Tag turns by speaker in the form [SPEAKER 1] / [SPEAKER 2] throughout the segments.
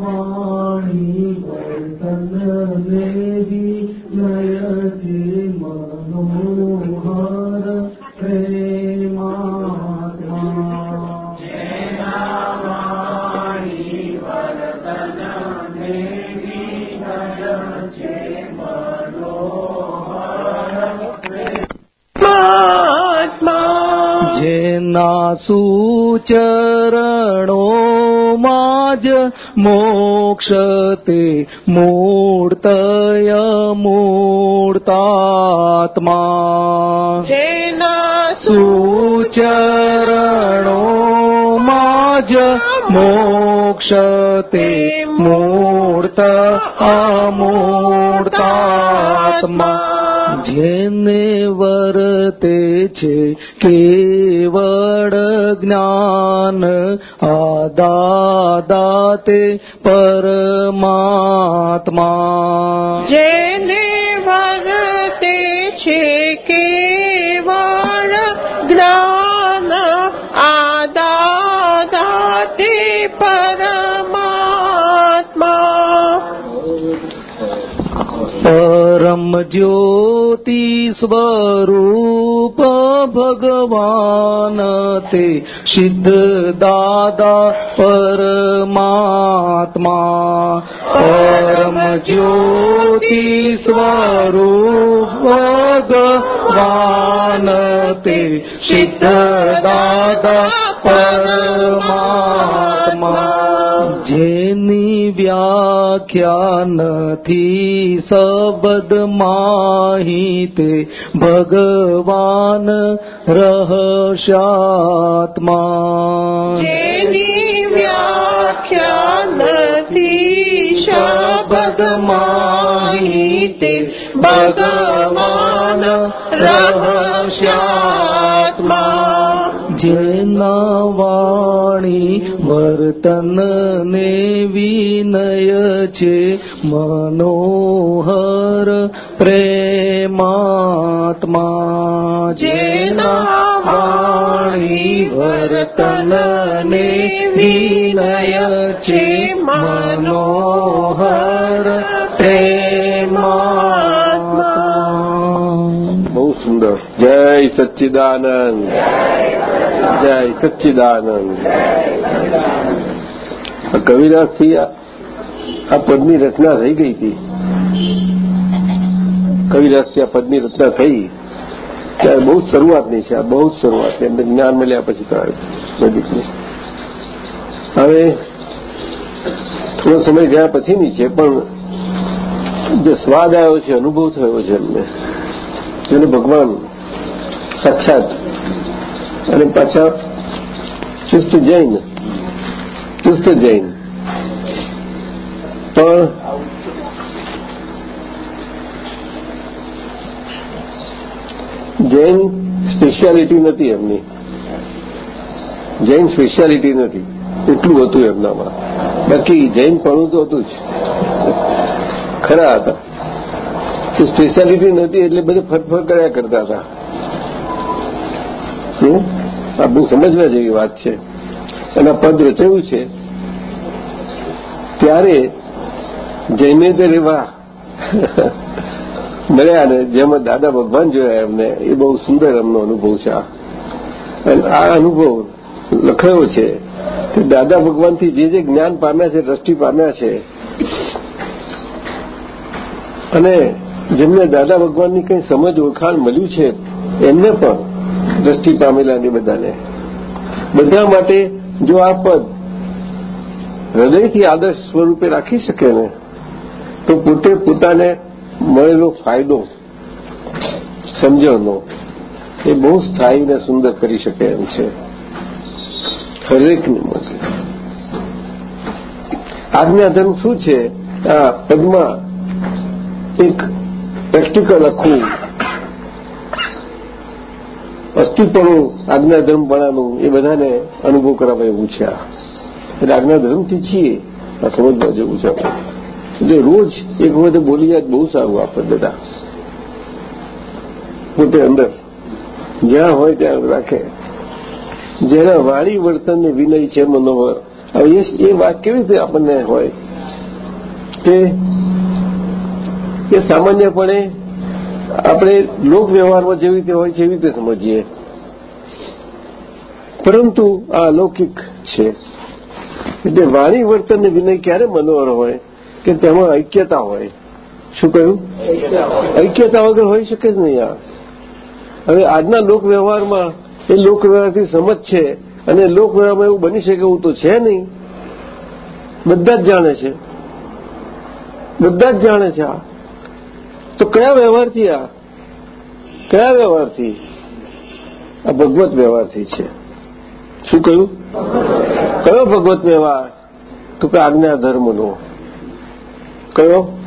[SPEAKER 1] વાણી વર્તન લેવી નયથી મોક્ષ મૂર્તયા મૂર્તાત્મા.
[SPEAKER 2] જેના
[SPEAKER 1] સુચરણોમાં જ મોક્ષ તે મૂર્ત અમૂર્તાત્મા. જેને વરતે છે કેવળ જ્ઞાન આદાદાતે પરમાત્મા.
[SPEAKER 2] જેને
[SPEAKER 1] પરમ જ્યોતિ સ્વરૂપ ભગવાન તે સિદ્ધ દાદા પરમાત્મા પરમ જ્યોતિ સ્વરૂપ જેની વ્યાખ્યા નથી શબ્દ માહિતે ભગવાન રહસ્યાત્મા.
[SPEAKER 2] જેની વ્યાખ્યા નથી શબ્દ માહિતે ભગવાન રહસ્યાત્મા
[SPEAKER 1] જેના વર્તન ને વિનય છે મનોહર પ્રેમાત્મા જેના વાણી વર્તન ને વિનય છે મનોહર પ્રેમાત્મા
[SPEAKER 3] જય સચ્ચિદાનંદ. જય સચ્ચિદાનંદ. કવિરાજથી આ પદની રચના થઈ ગઈ હતી. કવિરાજથી આ પદની રચના થઈ. ત્યારે બહુ જ શરૂઆતની છે, આ બહુ જ શરૂઆત. એમને જ્ઞાન મળ્યા પછી નજીકની હવે થોડો સમય ગયા પછીની છે, પણ જે સ્વાદ આવ્યો છે, અનુભવ થયો છે એમને. જેને ભગવાન સાક્ષાત. અને પાછા ચુસ્ત જૈન. ચુસ્ત જૈન. પણ જૈન સ્પેશિયાલિટી નથી એમની. જૈન સ્પેશિયાલિટી નથી. એટલું હતું એમનામાં. બાકી જૈન પણ તો હતું જ. ખરા હતા. સ્પેશિયાલિટી નથી એટલે બધે ફરફર કર્યા કરતા હતા. હમ? આ બહુ સમજવા જેવી વાત છે. એના પદ રચાયું છે. ત્યારે જૈનેતર એવા મળ્યા ને જેમાં દાદા ભગવાન જોયા એમને, એ બહુ સુંદર એમનો અનુભવ છે આ. અનુભવ લખાયો છે કે દાદા ભગવાનથી જે જે જ્ઞાન પામ્યા છે, દ્રષ્ટિ પામ્યા છે, અને જેમને દાદા ભગવાનની કંઈ સમજ, ઓળખાણ મળ્યું છે, એમને પણ દ્રષ્ટિ પામેલાને બધાને. બધા માટે જો આ પદ હૃદયથી આદર્શ સ્વરૂપે રાખી શકે ને, તો પોતે પોતાને મળેલો ફાયદો સમજણનો એ બહુ સ્થાયીને સુંદર કરી શકે એમ છે. હરેકને માટે આજ્ઞાધર્મ શું છે? આ પદમાં એક પ્રેક્ટિકલ આખું અસ્થિપણું આજ્ઞાધર્મપણાનું એ બધાને અનુભવ કરાવે એવું છે આ. એટલે આજ્ઞાધર્મથી છીએ, આ સમજવા જેવું છે એટલે રોજ એક વખતે બોલી જાય બહુ સારું આ બધા પોતે અંદર. જ્યાં હોય ત્યાં રાખે. જેના વાણી વર્તનને વિનય છે મનોહર. હવે એ વાત કેવી રીતે આપણને હોય? કે એ સામાન્યપણે આપણે લોક વ્યવહારમાં જેવી રીતે હોય છે એવી રીતે સમજીએ. પરંતુ આ અલૌકિક છે. એટલે વાણી વર્તન વિનય ક્યારે મનોહર હોય કે તેમાં ઐક્યતા હોય? શું કહ્યું? ઐક્યતા વગર હોઈ શકે જ નહીં આ. હવે આજના લોક વ્યવહારમાં એ લોક વ્યવહારથી સમજ છે અને લોક એવું બની શકે એવું તો છે નહીં. બધા જ જાણે છે. બધા જ જાણે છે આ. તો કયા વ્યવહારથી આ? કયા વ્યવહારથી? આ ભગવત વ્યવહારથી છે. શું કહ્યું? કયો ભગવત વ્યવહાર? તો કે આજ્ઞા ધર્મનો. કયો?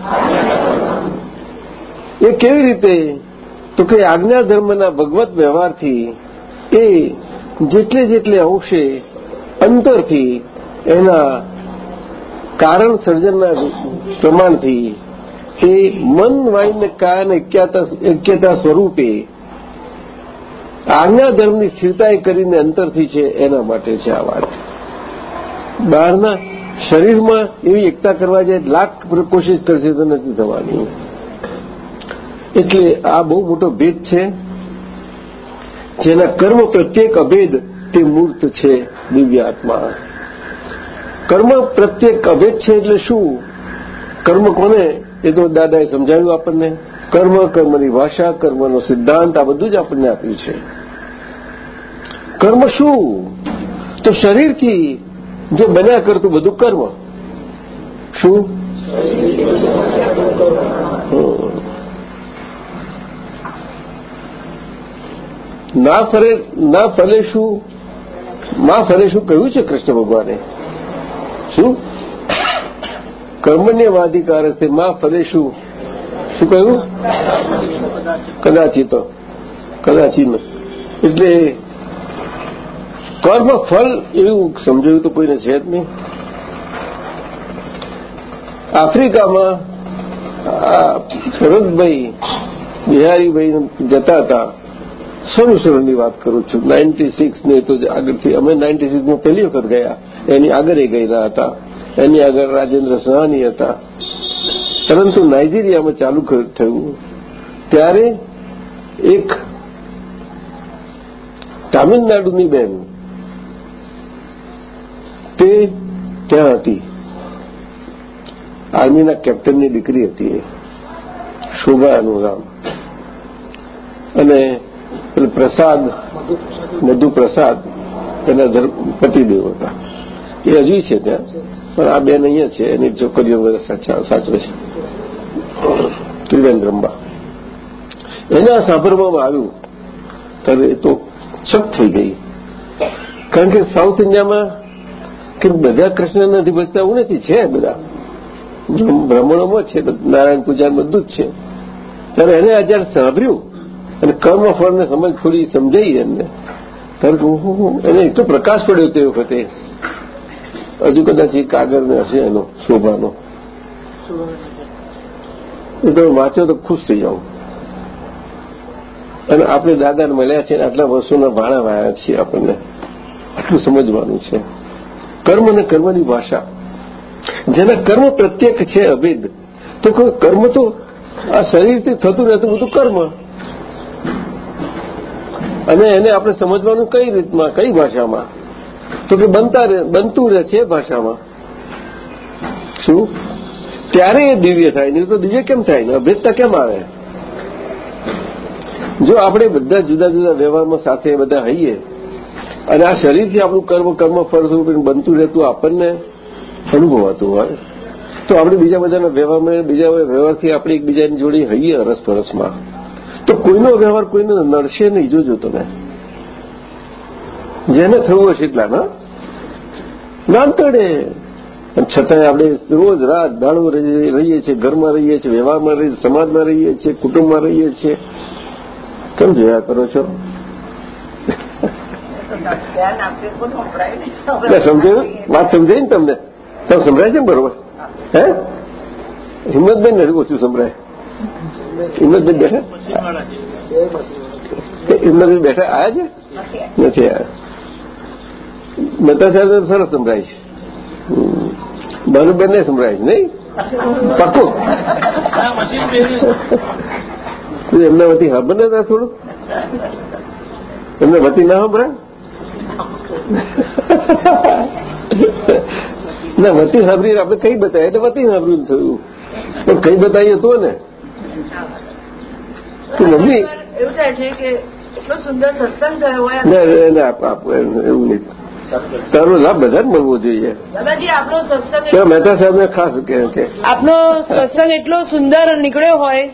[SPEAKER 3] એ કેવી રીતે? તો કે આજ્ઞા ધર્મના ભગવત વ્યવહારથી એ જેટલે જેટલે અંશે અંતરથી એના કારણ સર્જનના પ્રમાણથી એ મન વાણીને કાયન એક્યતા સ્વરૂપે આજ્ઞા ધર્મની સ્થિરતા કરીને અંતરથી છે એના માટે છે આ વાત બહારના શરીરમાં એવી એકતા કરવા જાય લાખ કોશિશ કરશે તો નથી થવાની એટલે આ બહુ મોટો ભેદ છે જેના કર્મ પ્રત્યેક અભેદ તે મૂર્ત છે દિવ્યાત્મા કર્મ પ્રત્યેક અભેદ છે એટલે શું કર્મ કોને એ તો દાદાએ સમજાવ્યું આપણને? કર્મ, કર્મની ભાષા, કર્મનો સિદ્ધાંત, આ બધું જ આપણને આપ્યું છે. કર્મ શું? તો શરીરથી જે બન્યા કરતું બધું કર્મ. શું? ના ફરે ના ફરે શું? માં ફરે શું કહ્યું છે કૃષ્ણ ભગવાને? શું? કર્મણ્યવાધિકાર છે માં ફલે શું શું કહ્યું? કદાચિત કદાચિત એટલે કર્મ ફળ એવું સમજાયું તો કોઈને છે જ નહીં. આફ્રિકામાં ભરતભાઈ બિહારીભાઈ જતા હતા. શરૂ શરૂની વાત કરું છું. નાઇન્ટી સિક્સ ને તો આગળથી, અમે નાઇન્ટી સિક્સમાં પહેલી વખત ગયા. એની આગળ એ ગયેલા હતા. એની આગળ રાજેન્દ્ર સહાની હતા. પરંતુ નાઇજીરિયામાં ચાલુ થયું. ત્યારે એક તામિલનાડુની બહેન તે ત્યાં હતી. આર્મીના કેપ્ટનની દીકરી હતી એ, શોભા એનું નામ અને પ્રસાદ, મધુપ્રસાદ એના પતિદેવ હતા. એ હજુ છે ત્યાં. પણ આ બેન અહીંયા છે, એની છોકરીઓ સાચવે છે. ત્રિવેન્દ્રંબા એના સાંભળવામાં આવ્યું, ત્યારે એ તો છક થઈ ગઈ. કારણ કે સાઉથ ઇન્ડિયામાં કે બધા કૃષ્ણ નથી ભજતા એવું નથી, છે બધા. બ્રાહ્મણોમાં છે નારાયણ પૂજા બધું જ છે. ત્યારે એને આ જયારે સાંભળ્યું, અને કર્મ ફળને સમજ થોડી સમજાઈ એમને, ત્યારે એને એટલો પ્રકાશ પડ્યો તે વખતે. હજુ કદાચ એ કાગળને હશે એનો શોભાનો. એ તમે વાંચો તો ખુશ થઈ જાઓ. અને આપણે દાદાને મળ્યા છે આટલા વર્ષોના ભાણા વાયા છીએ આપણને. આટલું સમજવાનું છે. કર્મ અને કર્મની ભાષા. જેના કર્મ પ્રત્યેક છે અભેદ. તો કર્મ તો આ શરીરથી થતું રહેતું બધું કર્મ. અને એને આપણે સમજવાનું કઈ રીતમાં, કઈ ભાષામાં? તો કે બનતા બનતું રહે છે ભાષામાં. શું? ત્યારે એ દિવ્ય થાય? નહીં તો દિવ્ય કેમ થાય? ને અભેદતા કેમ આવે? જો આપણે બધા જુદા જુદા વ્યવહારમાં સાથે બધા હઈએ, અને આ શરીરથી આપણું કર્મ કર્મ ફળસ્વરૂપે બનતું રહેતું આપણને અનુભવાતું હોય, તો આપણે બીજા બધાના વ્યવહારમાં, બીજા વ્યવહારથી આપણે એકબીજાની જોડે હઈએ અરસ પરસમાં તો કોઈનો વ્યવહાર કોઈને નડશે નહીં. જોજો તમે. જેને થયું હશે એટલા ના ના છતાંય આપણે રોજ રાત દાડો રહીએ છીએ ઘરમાં રહીએ છીએ વ્યવહારમાં રહીએ સમાજમાં રહીએ છીએ કુટુંબમાં રહીએ છીએ. કેમ જોયા કરો છો? સમજાયું વાત સમજાય ને તમને? તમે સંભળાય છે ને બરોબર? હે? હિંમતબેન નથી ઓછું સંભળાય. હિંમતબેન બેઠા? હિંમતબેન બેઠા? આયા છે? નથી આવ્યા નતા સાહેબ સરસ સંભળાય છે. ભાનુબેન ને સંભળાય નહીં? પાકું એમના વતી ખબર ને થોડું? એમને વતી ના સાંભળે ના વતી સાંભળીને આપણે કઈ બતાવીએ? એટલે વતી સાંભળ્યું થયું. પણ કઈ બતાવીએ હતું ને? તો મમ્મી
[SPEAKER 2] એવું થાય છે કે એટલો સુંદર સત્સંગ થયો હોય.
[SPEAKER 3] એવું નહીં. તારો લાભ બધા મળવું જોઈએ.
[SPEAKER 2] દાદાજી આપણો સત્સંગ
[SPEAKER 3] તો મહેતા ખાસ કે
[SPEAKER 2] આપનો સત્સંગ એટલો સુંદર નીકળ્યો હોય.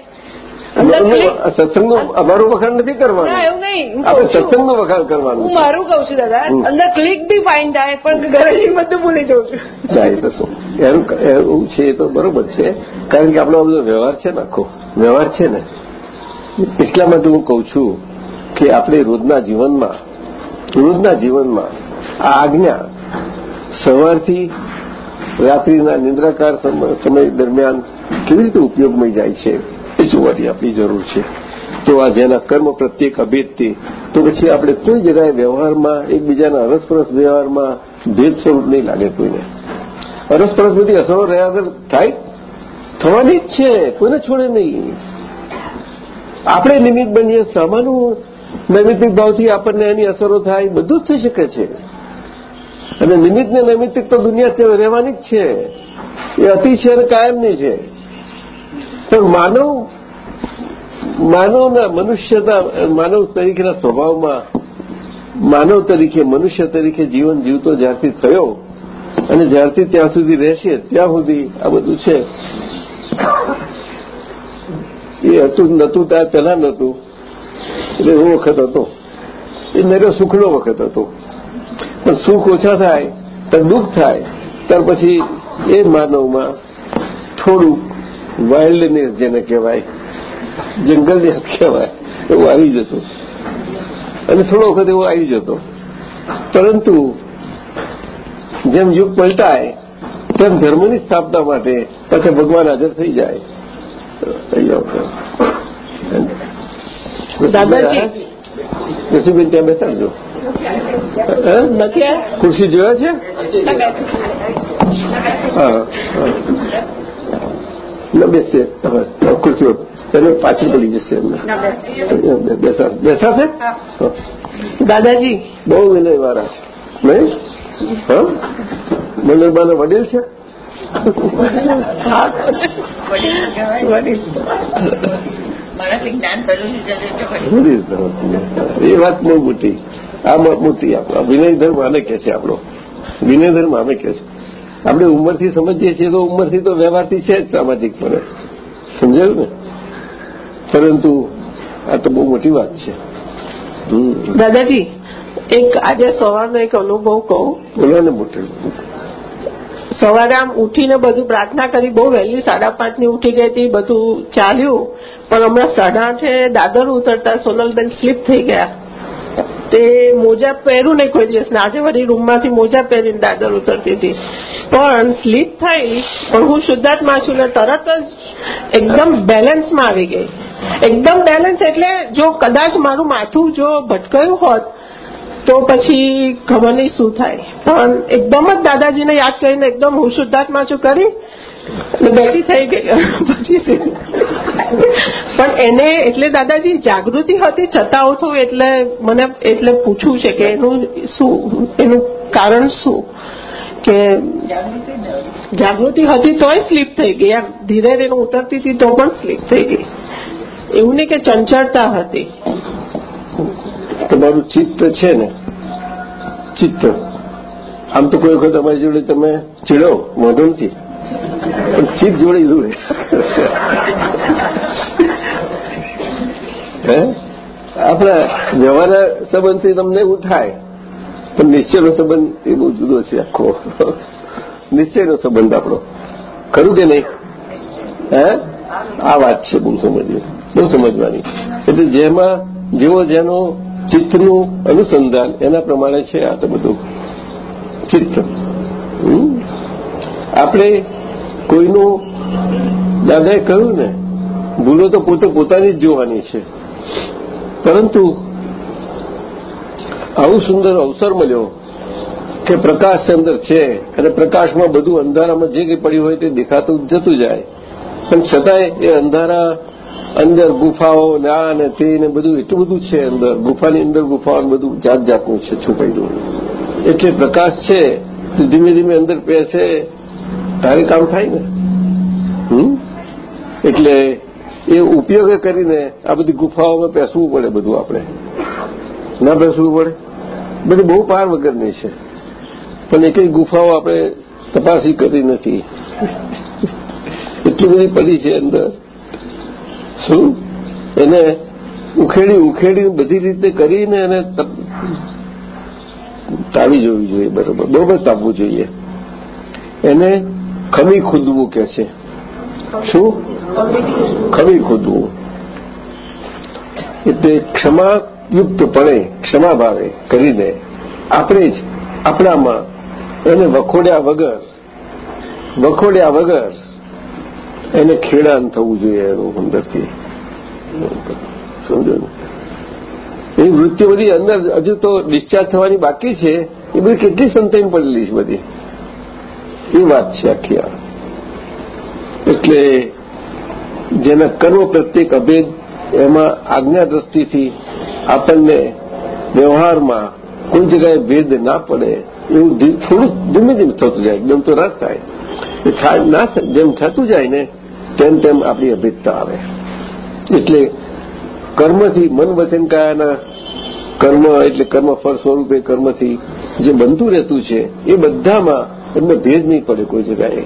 [SPEAKER 3] સત્સંગનું અમારું વખાણ નથી કરવાનું.
[SPEAKER 2] એવું નહીં.
[SPEAKER 3] આપણે સત્સંગનું વખાણ કરવાનું
[SPEAKER 2] હું મારું કઉ છું દાદા. અંદર ક્લિક બી ફાઇન થાય પણ ઘરે બધું ભૂલી જઉં છું.
[SPEAKER 3] જાય તો શું? એનું એવું છે એ તો બરોબર છે. કારણ કે આપણો બધો વ્યવહાર છે ને આખો. વ્યવહાર છે ને. એટલા માટે હું કહું છું કે આપણે રોજના જીવનમાં રોજના જીવનમાં આ આજ્ઞા સવારથી રાત્રિના નિંદ્રાકાર સમય દરમિયાન કેવી રીતે ઉપયોગમાં જાય છે એ જોવાની આપણી જરૂર છે. તો આ જેના કર્મ પ્રત્યેક અભેદથી, તો પછી આપણે કોઈ જગાએ વ્યવહારમાં, એકબીજાના અરસપરસ વ્યવહારમાં ભેદ સ્વરૂપ નહીં લાગે કોઈને. અરસપરસ બધી અસરો રહ્યા વગર થાય? થવાની જ છે, કોઈને છોડે નહીં. આપણે નિમિત્ત બનીએ, સામાનું નૈમિત્તિક ભાવથી આપણને એની અસરો થાય, બધું જ થઈ શકે છે. અને નિમિત્ત ને નૈમિત્તિક તો દુનિયા રહેવાની જ છે. એ અતિશય કાયમની છે. પણ માનવ, માનવના મનુષ્યતા, માનવ તરીકેના સ્વભાવમાં, માનવ તરીકે, મનુષ્ય તરીકે જીવન જીવતો જ્યારથી થયો અને જ્યારથી ત્યાં સુધી રહેશે, ત્યાં સુધી આ બધું છે. એ હતું, નતું, ત્યાં પહેલા નતું. એટલે એવો વખત હતો. એ નરે સુખનો વખત હતો. પણ સુખ ઓછા થાય તો દુઃખ થાય. ત્યાર પછી એ માનવમાં થોડુંક વાઇલ્ડનેસ જેને કહેવાય, જંગલની હદ કહેવાય, એવું આવી જતું. અને થોડો વખત એવો આવી જતો. પરંતુ જેમ યુગ પલટાય, તેમ ધર્મની સ્થાપના માટે પછી ભગવાન હાજર થઈ જાય. રસીબેન ત્યાં બેસાડજો? ખુરશી જોયા છે. ના બેસશે ખુરશીઓ પાછી પાછળ પડી જશે એમને બેસા બેસાશે
[SPEAKER 2] દાદાજી
[SPEAKER 3] બહુ વિનય વાળા છે નહીં હા મનોરમાના વડીલ છે
[SPEAKER 4] માણસને જ્ઞાન
[SPEAKER 3] એ વાત બહુ મોટી. આ મોટી આપણો વિનય ધર્મ આને કે છે આપણો. વિનય ધર્મ આને કે છે. આપણે ઉંમરથી સમજીએ છીએ તો ઉંમરથી તો વ્યવહારથી છે જ સામાજિકપણે સમજાયું ને? પરંતુ આ તો બહુ મોટી વાત છે.
[SPEAKER 2] દાદાજી એક આજે સવારનો એક અનુભવ કહું.
[SPEAKER 3] બોલો ને મોટી.
[SPEAKER 2] સવારે આમ ઉઠીને બધું પ્રાર્થના કરી, બહુ વહેલી સાડા પાંચની ઉઠી ગઈ હતી, બધું ચાલ્યું. પણ હમણાં સાડા આઠે દાદર ઉતરતા સોનલબેન સ્લીપ થઈ ગયા. તે મોજા પહેરું નહીં કોઈ દિવસ આજે વળી રૂમમાંથી મોજા પહેરીને દાદર ઉતરતી હતી. પણ સ્લીપ થઈ, પણ હું શુદ્ધાત્મા છું ને તરત જ એકદમ બેલેન્સમાં આવી ગઈ. એકદમ બેલેન્સ એટલે જો કદાચ મારું માથું જો ભટકાયું હોત તો પછી ખબર નહીં શું થાય. પણ એકદમ જ દાદાજીને યાદ કરીને એકદમ હું શુદ્ધાત્મા છું કરી બેઠી થઈ ગઈ. પછી પણ એને એટલે દાદાજી જાગૃતિ હતી, છતાં હું થયું એટલે મને એટલે પૂછવું છે કે એનું શું, એનું કારણ શું? કે જાગૃતિ હતી તોય સ્લીપ થઈ ગઈ એમ. ધીરે ધીરે ઉતરતી હતી તો પણ સ્લીપ થઈ ગઈ. એવું નહીં કે ચંચળતા હતી.
[SPEAKER 3] તમારું ચિત્ત છે ને? ચિત્ત. આમ તો કોઈ વખત અમારી જોડે તમે ચીડો, વાંધો નથી. પણ ચિત્ત જોડે જોડે. હે? આપણા વ્યવહારના સંબંધથી તમને એવું થાય. પણ નિશ્ચયનો સંબંધ એ બહુ જુદો છે આખો. નિશ્ચયનો સંબંધ આપણો. ખરું કે નહીં? હે? આ વાત છે બહુ સમજવી. બહુ સમજવાની. એટલે જેમાં જેવો જેનો ચિત્તનું અનુસંધાન એના પ્રમાણે છે આ તો બધું ચિત્ત? આપણે કોઈનું દાદાએ કહ્યું ને, ભૂલો તો પોતે પોતાની જ જોવાની છે. પરંતુ આવું સુંદર અવસર મળ્યો કે પ્રકાશ અંદર છે અને પ્રકાશમાં બધું અંધારામાં જે કંઈ પડ્યું હોય તે દેખાતું જતું જાય. પણ છતાંય એ અંધારા અંદર ગુફાઓ ના ને તે ને બધું, એટલું બધું છે અંદર. ગુફાની અંદર ગુફાઓ બધું જાત જાતનું છે છુપાયેલું એટલે પ્રકાશ છે, તો ધીમે ધીમે અંદર પહેરશે તારે કામ થાય ને? હમ? એટલે એ ઉપયોગ કરીને આ બધી ગુફાઓમાં પેસવું પડે બધું આપણે. ના બેસવું પડે? બધી બહુ પાર વગરની છે. પણ એકઈ ગુફાઓ આપણે તપાસી કરી નથી. એટલી બધી પડી છે અંદર. શું? એને ઉખેડી ઉખેડી બધી રીતે કરીને એને તાવી જોવી જોઈએ, બરોબર. બરોબર તાપવું જોઈએ. એને ખમી ખુદવું કે છે. શું? ખમી ખુદવું. એટલે ક્ષમાયુક્તપણે ક્ષમા ભાવે કરીને આપણે જ આપણામાં એને વખોડ્યા વગર વખોડ્યા વગર એને ખેડાન થવું જોઈએ એનું અંદરથી. સમજો ને? એ વૃત્તિ બધી અંદર હજુ તો ડિસ્ચાર્જ થવાની બાકી છે. એ બધી કેટલી સંતાઈ પડેલી છે બધી? એ વાત છે આખી આ. એટલે જેના કર્મ પ્રત્યેક અભેદ, એમાં આજ્ઞા દ્રષ્ટિથી આપણને વ્યવહારમાં કોઈ જગ્યાએ ભેદ ના પડે, એવું થોડુંક ધીમે ધીમે થતું જાય, એકદમ તો રસ થાય. એ થાય, ના જેમ થતું જાય ને તેમ તેમ આપણી અભેદતા આવે. એટલે કર્મથી મન વચન કર્મ એટલે કર્મફળ સ્વરૂપે કર્મથી જે બનતું રહેતું છે, એ બધામાં એમને ભેદ નહીં પડે કોઈ જગ્યાએ.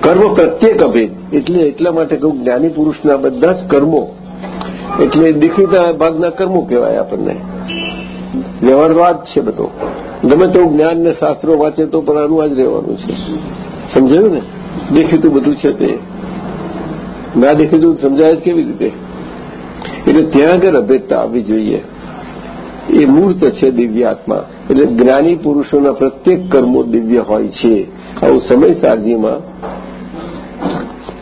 [SPEAKER 3] કર્મ પ્રત્યેક અભેદ, એટલે એટલા માટે કહું, જ્ઞાની પુરુષના બધા જ કર્મો, એટલે દીખીતા ભાગના કર્મો કહેવાય આપણને. વ્યવહારવાદ છે બધો. ગમે તેવું જ્ઞાન ને શાસ્ત્રો વાંચે તો પણ આનું જ રહેવાનું છે. સમજાયું ને? દેખીતું બધું છે તે. ના દેખીતું સમજાય જ કેવી રીતે? એટલે ત્યાં આગળ અભેદતા આવવી જોઈએ. એ મૂર્ત છે દિવ્યાત્મા એટલે જ્ઞાની પુરુષોના પ્રત્યેક કર્મો દિવ્ય હોય છે. આવું સમય સારજીમાં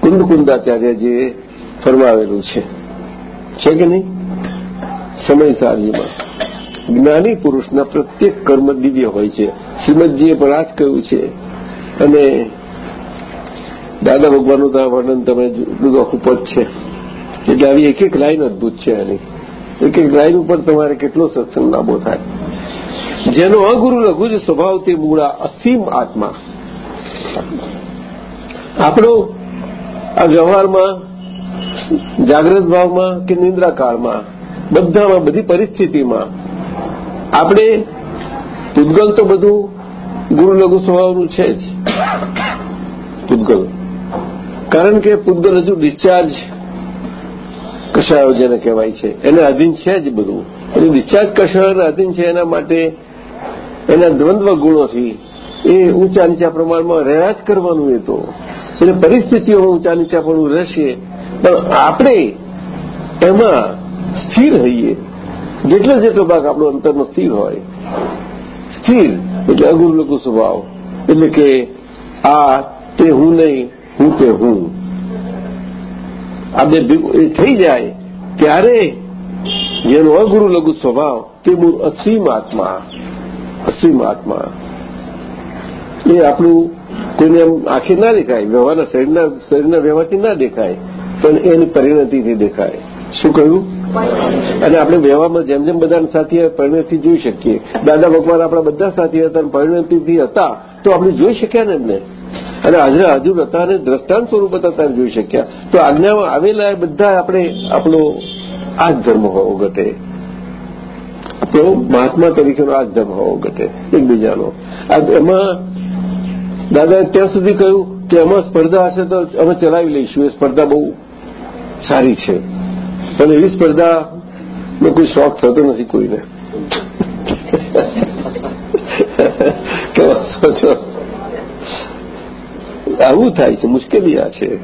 [SPEAKER 3] કુંદકુંદાચાર્યજીએ ફરમાવેલું છે. છે કે નહીં? સમય સારજીમાં જ્ઞાની પુરુષના પ્રત્યેક કર્મ દિવ્ય હોય છે. શ્રીમદજીએ પણ આ કહ્યું છે. અને દાદા ભગવાનનું તો વર્ણન તમે બધું આખું પદ છે. એટલે આવી એક એક લાઈન અદભુત છે આની એક એક લાઈન ઉપર તમારે કેટલો સત્સંગ લાંબો થાય. જેનો અગુરુ લઘુ જ સ્વભાવ મૂળા અસીમ આત્મા. આપણો આ વ્યવહારમાં જાગ્રત ભાવમાં કે નિંદ્રા કાળમાં, બધામાં, બધી પરિસ્થિતિમાં, આપણે પૂતગલ તો બધું ગુરુ લઘુ સ્વભાવનું છે જ. પૂતગલ. કારણ કે પૂતગલ હજુ ડિસ્ચાર્જ કશાયો જેને કહેવાય છે, એને અધીન છે જ બધું. હજુ ડિસ્ચાર્જ કશાયોને અધીન છે એના માટે એના દ્વંદ્વ ગુણોથી એ ઊંચા નીચા પ્રમાણમાં રહ્યા જ કરવાનું એ તો. એટલે પરિસ્થિતિઓમાં ઊંચા નીચા પણ રહેશે. પણ આપણે એમાં સ્થિર રહીએ જેટલો જેટલો ભાગ આપણો અંતરનો સ્થિર હોય. સ્થિર એટલે અગુરલકુ સ્વભાવ. એટલે કે આ તે હું નહીં હું તે હું. આ બે એ થઈ જાય. ત્યારે જેનો અગુરુ લઘુ સ્વભાવ તે મૂળ અસીમ આત્મા. અસીમ આત્મા. એ આપણું કોઈને એમ આંખે ના દેખાય, વ્યવહારના શરીરના શરીરના વ્યવહારથી ના દેખાય, પણ એની પરિણતિથી દેખાય. શું કહ્યું? અને આપણે વ્યવહારમાં જેમ જેમ બધા સાથી પરિણતિ જોઈ શકીએ. દાદા ભગવાન આપણા બધા સાથી હતા પરિણતિથી હતા, તો આપણે જોઈ શક્યા ને એમને? અને આજના હજુ હતા દ્રષ્ટાંત સ્વરૂપ ત્યારે જોઈ શક્યા. તો આજ્ઞામાં આવેલા બધા આપણે આપણો આ ધર્મ હોવો ઘટે. આપણો મહાત્મા તરીકેનો આ ધર્મ હોવો ઘટે, એકબીજાનો. એમાં દાદાએ ત્યાં સુધી કહ્યું કે એમાં સ્પર્ધા હશે તો અમે ચલાવી લઈશું, એ સ્પર્ધા બહુ સારી છે. પણ એવી સ્પર્ધાનો કોઈ શોખ થતો નથી કોઈને. કેવા સોચો. આવું થાય છે મુશ્કેલી આ છે.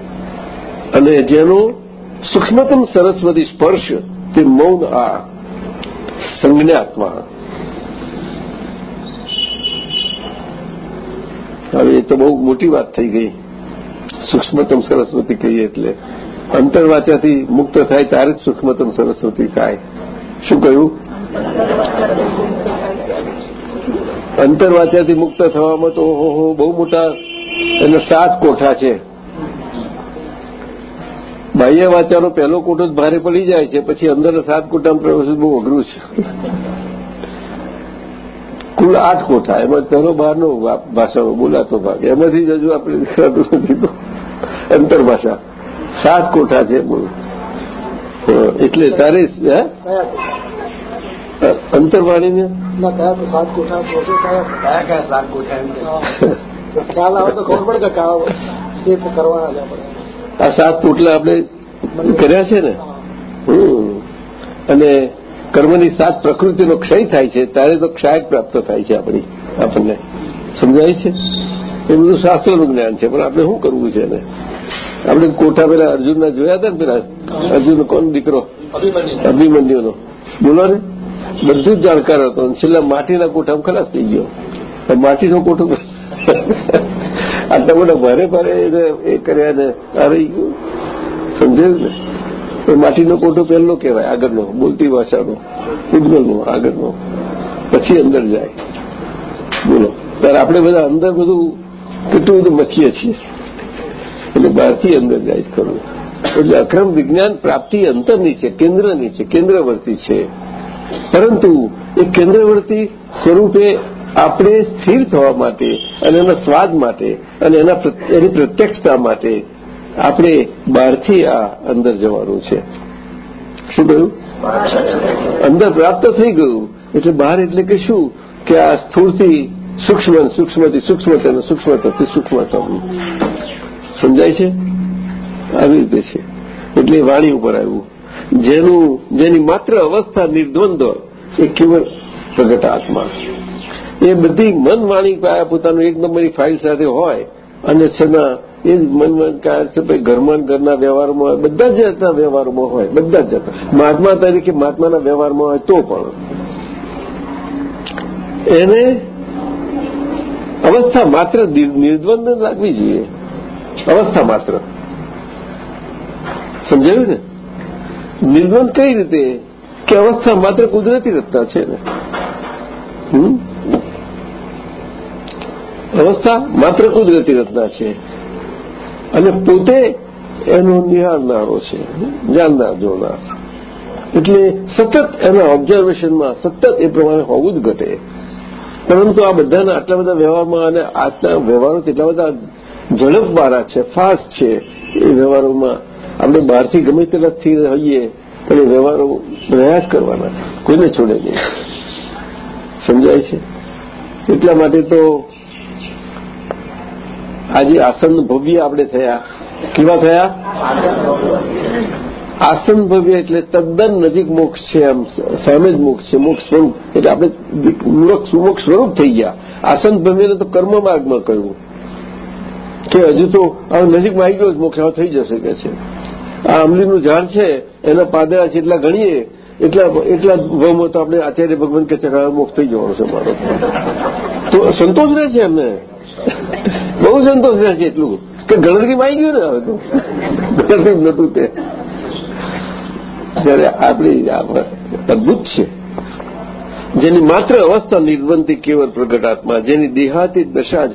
[SPEAKER 3] અને જેનો સૂક્ષ્મતમ સરસ્વતી સ્પર્શ તે મૌન આ સંજ્ઞાત્મા. હવે એ તો બહુ મોટી વાત થઈ ગઈ. સૂક્ષ્મતમ સરસ્વતી કહીએ એટલે. અંતરવાચાથી મુક્ત થાય ત્યારે જ સૂક્ષ્મતમ સરસ્વતી થાય. શું કહ્યું? અંતરવાચાથી મુક્ત થવામાં તો બહુ મોટા એને સાત કોઠા છે. બાહ્ય વાચાનો પહેલો કોઠો જ ભારે પડી જાય છે પછી અંદર સાત કોઠામાં પ્રવેશ બહુ અઘરું છે. કુલ આઠ કોઠા એમાં પહેલો બહારનો ભાષાનો બોલાતો ભાગ. એમાંથી જ હજુ આપણે દેખાતું નથી તો. અંતરભાષા સાત કોઠા છે બોલો. એટલે તારે હે? અંતરવાણીને
[SPEAKER 1] સાત કોઠા કયા કયા? સાત કોઠા એમ ખ્યાલ આવે તો ખબર પડે કે કાળા એ કરવાના છે આપણે.
[SPEAKER 3] આ સાત પોટલા આપણે કર્યા છે ને? અને કર્મની સાત પ્રકૃતિનો ક્ષય થાય છે ત્યારે તો ક્ષય પ્રાપ્ત થાય છે આપણી આપણને. સમજાય છે? એ બધું શાસ્ત્રનું જ્ઞાન છે પણ આપણે શું કરવું છે ને આપણે કોઠા પેલા અર્જુનના જોયા હતા ને પેલા? અર્જુન કોણ દીકરો? અભિમન્યુનો. બોલો ને. બધું જ જાણકાર હતો છેલ્લા માટીના કોઠામાં ખલાસ થઈ ગયો. માટીનો કોઠો આટલા બધા ભારે ભારે, એ કર્યા ને આવી ગયું. સમજાયું ને? એ માટીનો કોઠો પહેલો કહેવાય, આગળનો, બોલતી ભાષાનો, ઉદ્ગલનો, આગળનો. પછી અંદર જાય. બોલો. ત્યારે આપણે બધા અંદર બધું કેટલું બધું મચીએ છીએ. એટલે બહારથી અંદર જાય ખરું. એટલે અક્રમ વિજ્ઞાન પ્રાપ્તિ અંતરની છે, કેન્દ્રની છે, કેન્દ્રવર્તી છે. પરંતુ એ કેન્દ્રવર્તી સ્વરૂપે આપણે સ્થિર થવા માટે અને એના સ્વાદ માટે અને એના પ્રત્યક્ષતા માટે આપણે બહારથી આ અંદર જવાનું છે. શું કહ્યું? અંદર પ્રાપ્ત થઈ ગયું. એટલે બહાર એટલે કે શું? કે આ સ્થૂળથી સૂક્ષ્મ, સૂક્ષ્મથી સૂક્ષ્મતમ સૂક્ષ્મતમથી સૂક્ષ્મતમ. સમજાય છે? આવી રીતે છે. એટલે વાણી ઉપર આવ્યું. જેનું, જેની માત્ર અવસ્થા નિર્દ્વંદ્વ એ કેવળ પ્રગટ આત્મા. એ બધી મન વાણી પોતાનું એક નંબરની ફાઇલ સાથે હોય અને છેના એ જ મન છે ઘરમાં ઘરના વ્યવહારમાં હોય, બધા જ જાતના વ્યવહારમાં હોય, બધા જ મહાત્મા તરીકે મહાત્માના વ્યવહારમાં હોય તો પણ. એને અવસ્થા માત્ર નિર્દ્વંદ લાગવી જોઈએ. અવસ્થા માત્ર. સમજાયું ને? નિર્દ્વંદ કઈ રીતે? કે અવસ્થા માત્ર કુદરતી રચના છે ને. અવસ્થા માત્ર કુદરતી રચના છે. અને પોતે એનો નિહાળનારો છે. જાણનાર, જોનાર. એટલે સતત એના ઓબ્ઝર્વેશનમાં સતત એ પ્રમાણે હોવું જ ઘટે. પરંતુ આ બધાના આટલા બધા વ્યવહારમાં અને આજના વ્યવહારો કેટલા બધા ઝડપવાળા છે ફાસ્ટ છે, એ વ્યવહારોમાં આપણે બહારથી ગમે તેટલાથી હોઈએ પણ એ વ્યવહારો પ્રયાસ કરવાના કોઈને છોડે નહીં. સમજાય છે? એટલા માટે તો આજે આસન ભવ્ય આપણે થયા. કેવા થયા? આસન ભવ્ય એટલે તદ્દન નજીક મોક્ષ છે એમ સામે જ મોક્ષ છે, મોક્ષ સ્વરૂપ. એટલે આપણે સુમોક્ષ સ્વરૂપ થઈ ગયા. આસન ભવ્યને તો કર્મ માર્ગમાં કહ્યું. કે હજુ તો હવે નજીકમાં આવી ગયો જ મોક્ષ હવે થઈ જશે કે છે. આ અમલીનું ઝાડ છે, એના પાદરા એટલા ગણીએ, એટલા એટલા ભાવમાં તો આપણે આચાર્ય ભગવાન કે ચકા મોક્ષ થઈ જવાનો છે મારો. તો સંતોષ રહે છે એમને. બહુ સંતોષ રહે છે એટલું. કે ગણતરી માં ગયું ને હવે તો. ગણતરી નતું તે. ત્યારે આપણી અદભુત છે. જેની માત્ર અવસ્થા નિર્બંધી કેવળ પ્રગટાત્મા જેની દેહાતી દશા જ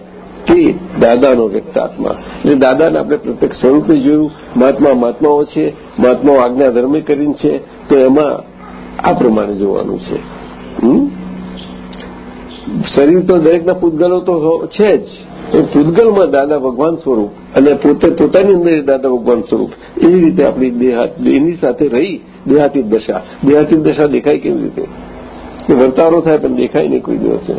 [SPEAKER 3] તે દાદાનો વ્યક્ત આત્મા. એટલે દાદાને આપણે પ્રત્યેક સ્વરૂપે જોયું. મહાત્મા મહાત્માઓ છે, મહાત્માઓ આજ્ઞા ધર્મે કરીને છે, તો એમાં આ પ્રમાણે જોવાનું છે. શરીર તો દરેકના પૂતગલો તો છે જ. એ પૂતગલમાં દાદા ભગવાન સ્વરૂપ અને પોતે પોતાની અંદર દાદા ભગવાન સ્વરૂપ એવી રીતે આપણી દેહની સાથે રહી દેહાતી દશા. દેહાતી દશા દેખાય કેવી રીતે? કે વર્તારો થાય પણ દેખાય નહીં કોઈ દિવસે.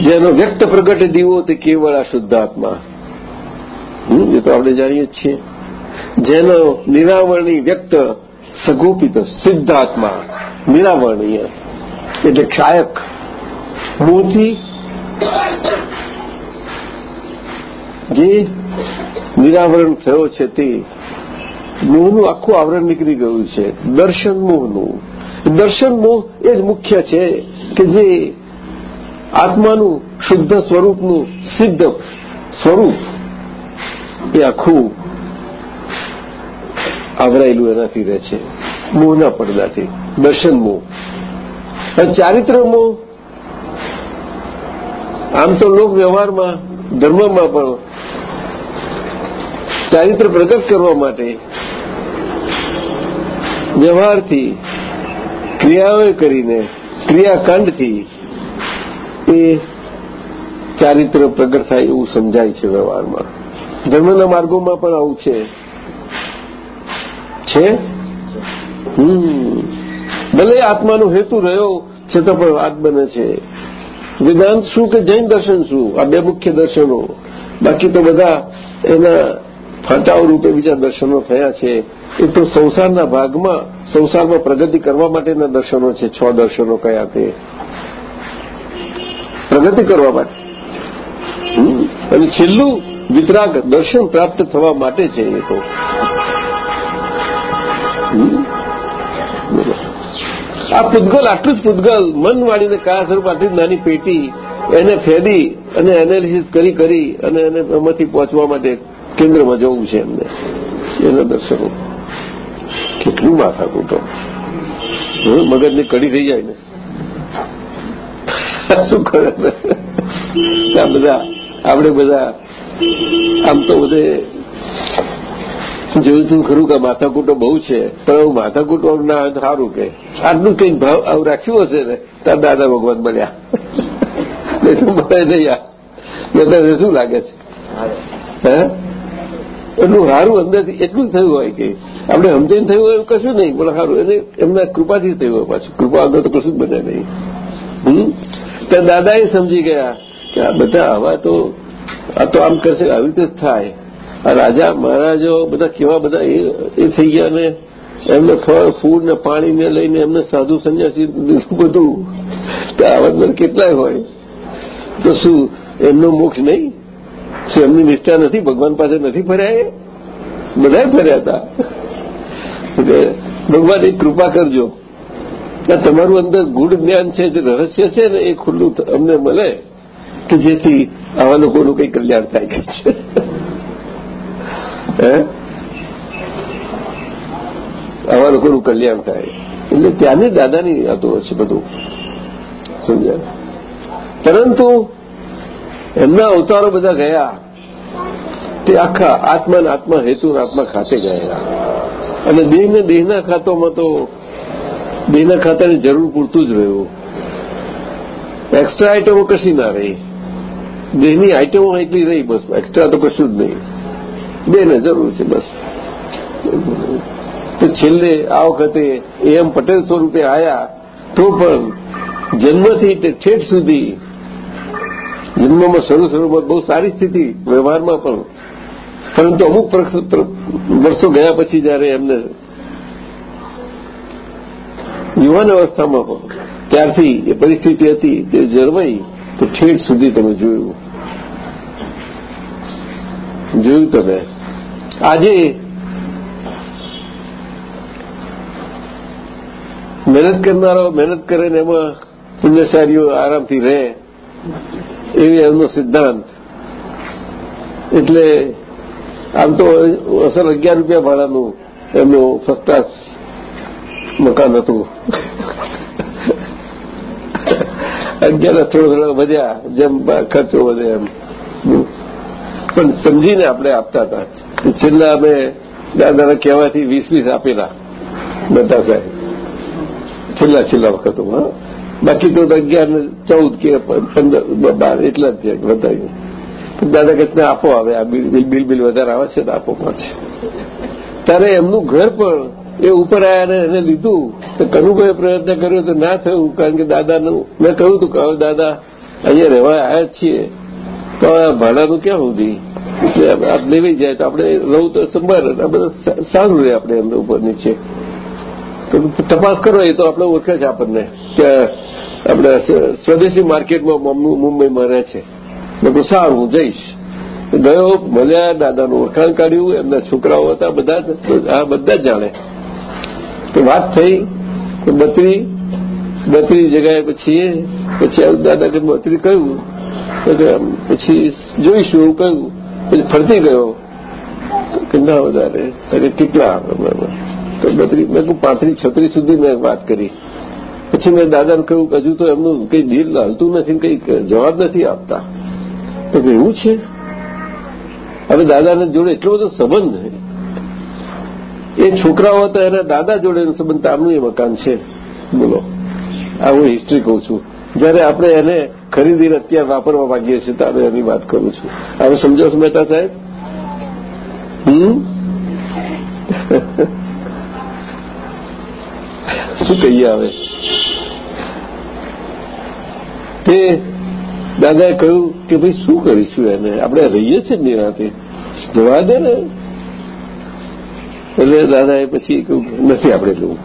[SPEAKER 3] જેનો વ્યક્ત પ્રગટ દીવો તે કેવળ આ શુદ્ધાત્મા એ તો આપણે જાણીએ જ છીએ. જેનો નિરાવરણી વ્યક્ત સગોપિત સિદ્ધાત્મા નિરાવરણીય. એટલે ક્ષાયક. મોહથી જે, નિરાવરણ થયો છે તે. મોહનું આખું આવરણ નીકળી ગયું છે. દર્શન મોહનું. દર્શન મોહ એ જ મુખ્ય છે કે જે આત્માનું શુદ્ધ સ્વરૂપનું સિદ્ધ સ્વરૂપ એ આખું આવરાયેલું એનાથી રહે છે. મોહના પડદાથી. દર્શન મોહ. અને ચારિત્રનું આમ તો લોક વ્યવહારમાં, ધર્મમાં પણ ચારિત્ર પ્રગટ કરવા માટે વ્યવહારથી ક્રિયાઓ કરીને, ક્રિયાકાંડથી એ ચારિત્ર પ્રગટ થાય એવું સમજાય છે વ્યવહારમાં. ધર્મના માર્ગોમાં પણ આવું છે. છે? ભલે આત્માનો હેતુ રહ્યો, છતાં પણ વાત બને છે. વેદાંત શું કે જૈન દર્શન શું? આ બે મુખ્ય દર્શનો. બાકી તો બધા એના ફાટાઓ રૂપે બીજા દર્શનો થયા છે. એ તો સંસારના ભાગમાં, સંસારમાં પ્રગતિ કરવા માટેના દર્શનો છે. છ દર્શનો કયા તે. પ્રગતિ કરવા માટે. અને છેલ્લું વિતરાગ દર્શન પ્રાપ્ત થવા માટે છે એ તો. આ પૂતગલ આટલું જ પૂતગલ મન વાળીને કયા સ્વરૂપ આટલી નાની પેટી, એને ફેદી અને એનાલિસિસ કરી કરી અને એને એમાંથી પહોંચવા માટે કેન્દ્રમાં જવું છે એમને. એના દર્શકો. કેટલું માથા કૂટો મગજની કડી થઈ જાય ને. શું કરે આ બધા, આપણે બધા, આમ તો બધે જોયું તું ખરું કે માથાકૂટો બહુ છે, પણ એવું માથાકૂટો ના સારું કે. આટલું કંઈક ભાવ આવું રાખ્યું હશે ને, તાર દાદા ભગવાન મળ્યા મળે નહીં આ. બધા શું લાગે છે? હે? એટલું સારું અંદરથી, એટલું થયું હોય કે. આપણે સમજીને થયું હોય એવું કશું નહીં, પણ સારું, એને એમના કૃપાથી થયું હોય પાછું. કૃપા અંદર તો કશું જ બને નહીં. હમ? ત્યાં દાદા એ સમજી ગયા કે આ બધા આવા તો, આ તો આમ કરશે, આવી રીતે જ થાય. આ રાજા મહારાજો બધા કેવા બધા એ થઈ ગયા ને એમને ફળ, ફૂડ ને પાણીને લઈને એમને સાધુ સંન્યાસી બધું. કે આવા અંદર કેટલાય હોય? તો શું, એમનો મોક્ષ નહીં? શું એમની નિષ્ઠા નથી? ભગવાન પાસે નથી ફર્યા એ? બધા ફર્યા હતા ભગવાન એક કૃપા કરજો. કે તમારું અંદર ગુઢ જ્ઞાન છે, જે રહસ્ય છે ને એ ખુલ્લું અમને મળે કે જેથી આવા લોકોનું કંઈ કલ્યાણ થાય. છે આવા લોકોનું કલ્યાણ થાય. એટલે ત્યાંની દાદાની યાદો છે બધું. સમજ્યા? પરંતુ એમના અવતારો બધા ગયા. તે આખા આત્મા ને આત્મા હેતુ આત્મા ખાતે ગયા. અને દેહને દેહના ખાતોમાં તો દેહના ખાતાની જરૂર પૂરતું જ રહ્યું. એક્સ્ટ્રા આઈટમો કશી ના રહી? દેહની આઈટમો એટલી રહી બસ. એક્સ્ટ્રા તો કશું જ નહીં. બેને જરૂર છે બસ. તો છેલ્લે આ વખતે એમ પટેલ સ્વરૂપે આવ્યા તો પણ જન્મથી ઠેઠ સુધી જન્મમાં શરૂ શરૂમાં બહુ સારી સ્થિતિ વ્યવહારમાં પણ. પરંતુ અમુક વર્ષો ગયા પછી જયારે એમને યુવાન અવસ્થામાં પણ ત્યારથી એ પરિસ્થિતિ હતી તે જળવાઈ, તો ઠેઠ સુધી તમે જોયું. જોયું તમે આજે મહેનત કરનારો મહેનત કરે ને એમાં પુણ્યશાળીઓ આરામથી રહે, એવી એમનો સિદ્ધાંત. એટલે આમ તો અસર અગિયાર રૂપિયા ભાડાનું એમનું ફર્સ્ટ મકાન હતું. અગિયાર થોડો થોડો વધ્યા, જેમ ખર્ચો વધે એમ. પણ સમજીને આપણે આપતા હતા. છેલ્લા અમે દાદાના કહેવાથી વીસ વીસ આપેલા બધા સાહેબ. છેલ્લા છેલ્લા વખતોમાં બાકી તો અગિયાર ને ચૌદ કે પંદર બાર એટલા જ છે વધારે દાદા કે આપો આવે આ બિલ બિલ બિલ વધારે આવે છે તો આપો પાંચ. ત્યારે એમનું ઘર પણ એ ઉપર આવ્યા એને લીધું. તો કનુભાઈ પ્રયત્ન કર્યો તો ના થયું, કારણ કે દાદાનું, મેં કહ્યું હતું કે દાદા અહીંયા રહેવા આવ્યા છીએ. તો ભાડાનું ક્યાં સુધી? આપ લેવી જાય તો આપણે રહું તો સંભાળ આ બધું સારું રહે આપણે એમને ઉપર નીચે. તપાસ કરો, એ તો આપણે ઓળખે છે આપણને કે આપણે સ્વદેશી માર્કેટમાં મુંબઈમાં રહે છે. બધું સારું, હું જઈશ. ગયો, મળ્યા, દાદાનું ઓળખાણ કાઢ્યું, એમના છોકરાઓ હતા, બધા આ બધા જ જાણે. તો વાત થઈ બત્રી બત્રી જગાએ પછી પછી દાદા કે બત્રી કહ્યું પછી જોઈશું એવું કહ્યું, પછી ફરતી ગયો. કે ના વધારે. કેટલા તો બત્રીસ મેં પાંત્રીસ, છત્રીસ સુધી મેં વાત કરી. પછી મેં દાદાને કહ્યું કે હજુ તો એમનું કંઈ દિલ હલતું નથી કંઈ જવાબ નથી આપતા. તો કે એવું છે? હવે દાદાને જોડે એટલો બધો સંબંધ એ છોકરાઓ હતા એના દાદા જોડેનો સંબંધ આમનું એ મકાન છે. બોલો. આ હું હિસ્ટ્રી કહું છું. જયારે આપણે એને ખરીદીને અત્યારે વાપરવા માંગીએ છીએ ત્યારે એની વાત કરું છું. હવે સમજો છો મહેતા સાહેબ? હમ? શું કહીએ હવે? તે દાદાએ કહ્યું કે ભાઈ, શું કરીશું એને? આપણે રહીએ છીએ નિરાતે જવા દે ને. એટલે દાદાએ પછી કહ્યું, નથી આપણે લેવું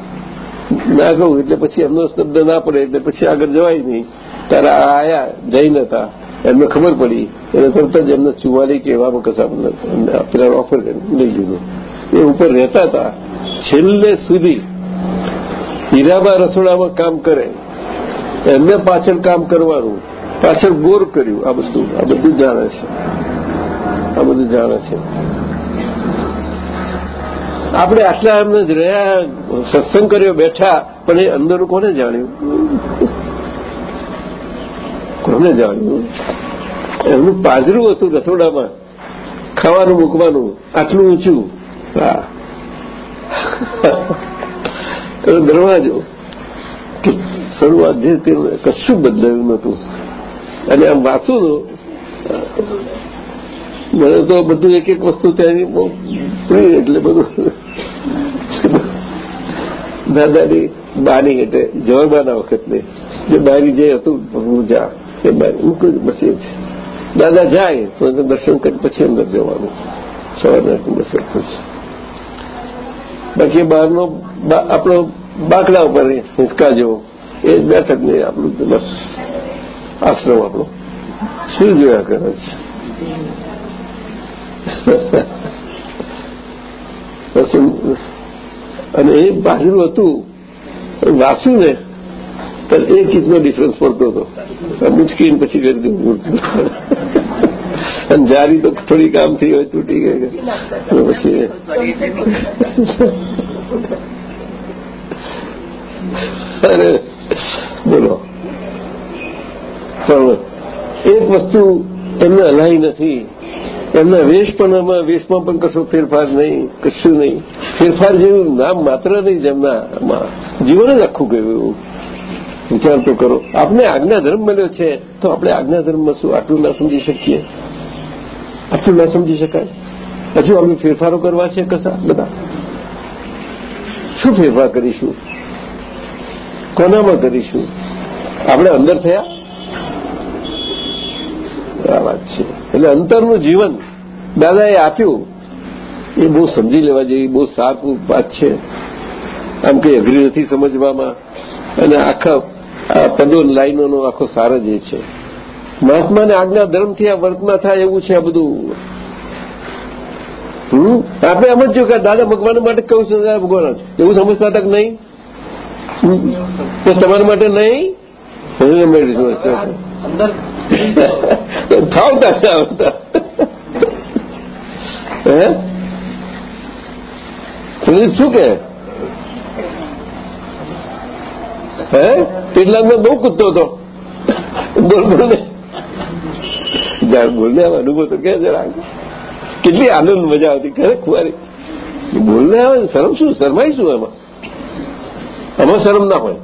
[SPEAKER 3] ના કહું એટલે પછી એમનો શબ્દ ના પડે, એટલે પછી આગળ જવાય નહીં. આ આયા જૈન હતા. એમને ખબર પડી. એને તરત જ એમને ચુવાલી કે એવામાં કશા ઓફર લઈ લીધું. એ ઉપર રહેતા હતા. છેલ્લે સુધી હીરાબા રસોડામાં કામ કરે. એમને પાછળ કામ કરવાનું. પાછળ બોર કર્યું. આ બધું. આ બધું જાણે છે. આ બધું જાણે છે. આપણે આટલા એમને જ રહ્યા, સત્સંગ કર્યો, બેઠા, પણ એ અંદર કોને જાણ્યું? કોને જાણ્યું? એમનું પાજરું હતું રસોડામાં. ખાવાનું મૂકવાનું, આટલું ઊંચું. હા દરવાજો શરૂઆત જે તે કશું બદલાયું નહોતું. અને આમ વાંચું મને તો બધું એક એક વસ્તુ ત્યાંની બહુ પ્રિય એટલે બધું દાદાની બાની એટલે જવાબાના વખતની, જે બારી જે હતું પૂજા એ બારી મૂકી બસ એ જ. દાદા જાય, તો દર્શન કરી પછી અંદર જવાનું. સવારના દર્શન પછી. બાકી બહારનો આપણો બાકડા ઉપર હિંચકા જેવો. એ જ બેઠક નહીં આપણું બસ આશ્રમ આપણો. શું જોયા કરે છે? અને એ બાજરું હતું વાસુ ને તો એક ચીજનો ડિફરન્સ પડતો હતો મુચકીને પછી કરી દીધું અને જારી તો થોડી કામ થઈ હોય તૂટી ગઈ પછી અરે બોલો પણ એક વસ્તુ એમને હલાઈ નથી. એમના વેશપણામાં, વેશમાં પણ કશો ફેરફાર નહીં, કશું નહીં. ફેરફાર જેવું નામ માત્ર નહીં જેમના જીવન જ આખું ગયું. એવું વિચાર તો કરો? આપને આજ્ઞા મળ્યો છે, તો આપણે આજ્ઞા શું, આટલું ના સમજી શકીએ? આટલું ના સમજી શકાય? હજુ આપણે ફેરફારો કરવા છે કશા બધા? શું ફેરફાર કરીશું? કોનામાં કરીશું? આપણે અંદર થયા? આ વાત છે. એટલે અંતરનું જીવન દાદાએ આપ્યું. એ બહુ સમજી લેવા જેવી, બહુ સારું વાત છે. આમ કંઈ અઘરી નથી સમજવામાં. અને આખા આ પદો લાઈનોનો આખો સાર જ એ છે. મહાત્માને આજ્ઞા ધર્મથી આ વર્તમાં થાય એવું છે આ બધું? આપણે જો કે દાદા ભગવાન માટે કહું છું દાદા ભગવાન એવું સમજતા તક નહીં? તો તમારા માટે નહીં?
[SPEAKER 1] અંદર
[SPEAKER 3] ફાવતા આવતા. હે? શું કે હે? કેટલાકમાં બહુ કૂદતો હતો. બોલ બોલ બોલને આમ અનુભવ તો કે જરા કેટલી આનંદ મજા આવતી ખરે ખુવારી. બોલને આવે શરમ શું શરમાય શું એમાં આમાં શરમ ના હોય.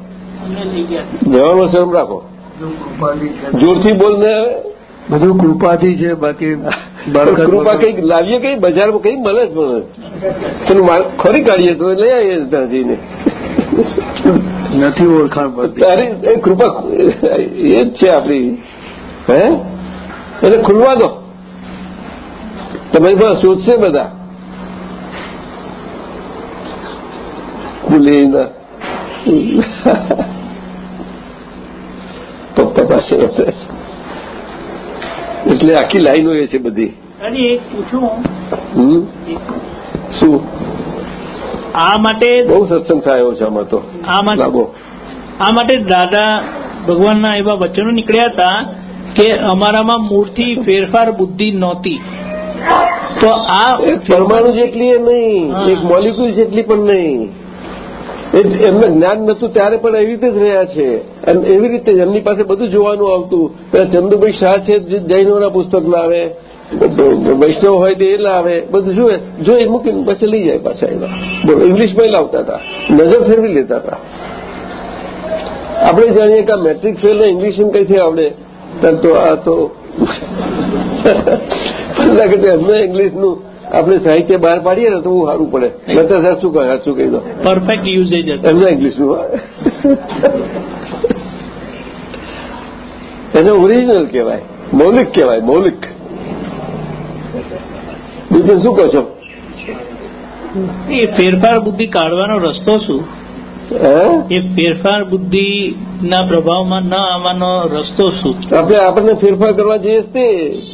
[SPEAKER 3] જવામાં શરમ રાખો. જોરથી બોલને
[SPEAKER 1] બધું કૃપાથી છે બાકી
[SPEAKER 3] કૃપા કંઈક લાવીએ કઈ બજારમાં કઈ મળે જ મળે. ખરી કાઢીએ તો લઈ આવીએ ત્યાં જઈને
[SPEAKER 1] નથી ઓળખાણ પડતી.
[SPEAKER 3] એ કૃપા એ જ છે આપણી. હે? એટલે ખુલવા દો. તમારી પાસે શોધશે બધા. ખુલી પપ્પા પાસે એટલે આખી લાઈનો એ છે બધી. શું?
[SPEAKER 5] આ માટે
[SPEAKER 3] બહુ સત્સંગ થયો છે આમાં તો.
[SPEAKER 5] આ માટે આ માટે દાદા ભગવાનના એવા વચનો નીકળ્યા હતા કે અમારામાં મૂળથી ફેરફાર બુદ્ધિ નહોતી. તો આ
[SPEAKER 3] પરમાણુ જેટલી એ નહીં. એક મોલિક્યુલ જેટલી પણ નહીં. એમને જ્ઞાન નતું ત્યારે પણ એવી રીતે જ રહ્યા છે. અને એવી રીતે એમની પાસે બધું જોવાનું આવતું. પેલા ચંદુભાઈ શાહ છે જે જૈનોના પુસ્તક લાવે વૈષ્ણવ હોય તે એ લાવે બધું જોવે જોઈ મૂકીને પછી લઈ જાય પાછા એના ઇંગ્લિશમાં લાવતા હતા. નજર ફેરવી લેતા હતા. આપણે જાણીએ કે મેટ્રિક ફેલ ને ઇંગ્લિશ કઈથી આવડે? તો આ તો લાગે છે એમને ઇંગ્લિશનું આપણે સાહિત્ય બહાર પાડીએ ને તો હું સારું પડે. બધા સાચું કહે? સાચું કહી દો?
[SPEAKER 5] પરફેક્ટ યુઝેજ
[SPEAKER 3] એમના ઇંગ્લિશનું એને ઓરિજિનલ કહેવાય. મૌલિક કહેવાય મૌલિક. બીજું શું કહો છો?
[SPEAKER 5] એ ફેરફાર બુદ્ધિ કાઢવાનો રસ્તો શું? એ ફેરફાર બુદ્ધિ ના પ્રભાવમાં ન આવવાનો રસ્તો શું?
[SPEAKER 3] આપણે આપણને ફેરફાર કરવા જઈએ તે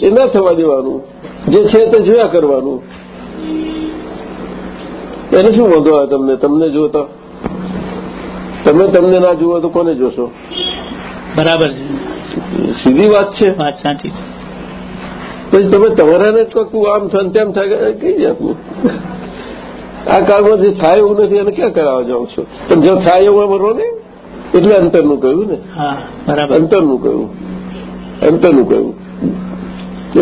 [SPEAKER 3] એ ન થવા દેવાનું. જે છે તે જોયા કરવાનું. એને શું વાંધો આવે તમને? તમને જો તો. તમે તમને ના જુઓ તો કોને જોશો?
[SPEAKER 5] બરાબર છે.
[SPEAKER 3] સીધી વાત છે.
[SPEAKER 5] વાત સાચી છે.
[SPEAKER 3] પછી તમે તમારાને જ કહું આમ થાય તેમ થાય કઈ જાતનું? આ કાળમાં જે થાય એવું નથી એને ક્યાં કરાવવા જાઉં છું? પણ જો થાય એવું બરો ને એટલે અંતરનું કહ્યું ને.
[SPEAKER 5] બરાબર.
[SPEAKER 3] અંતરનું કહ્યું. અંતરનું કહ્યું. કે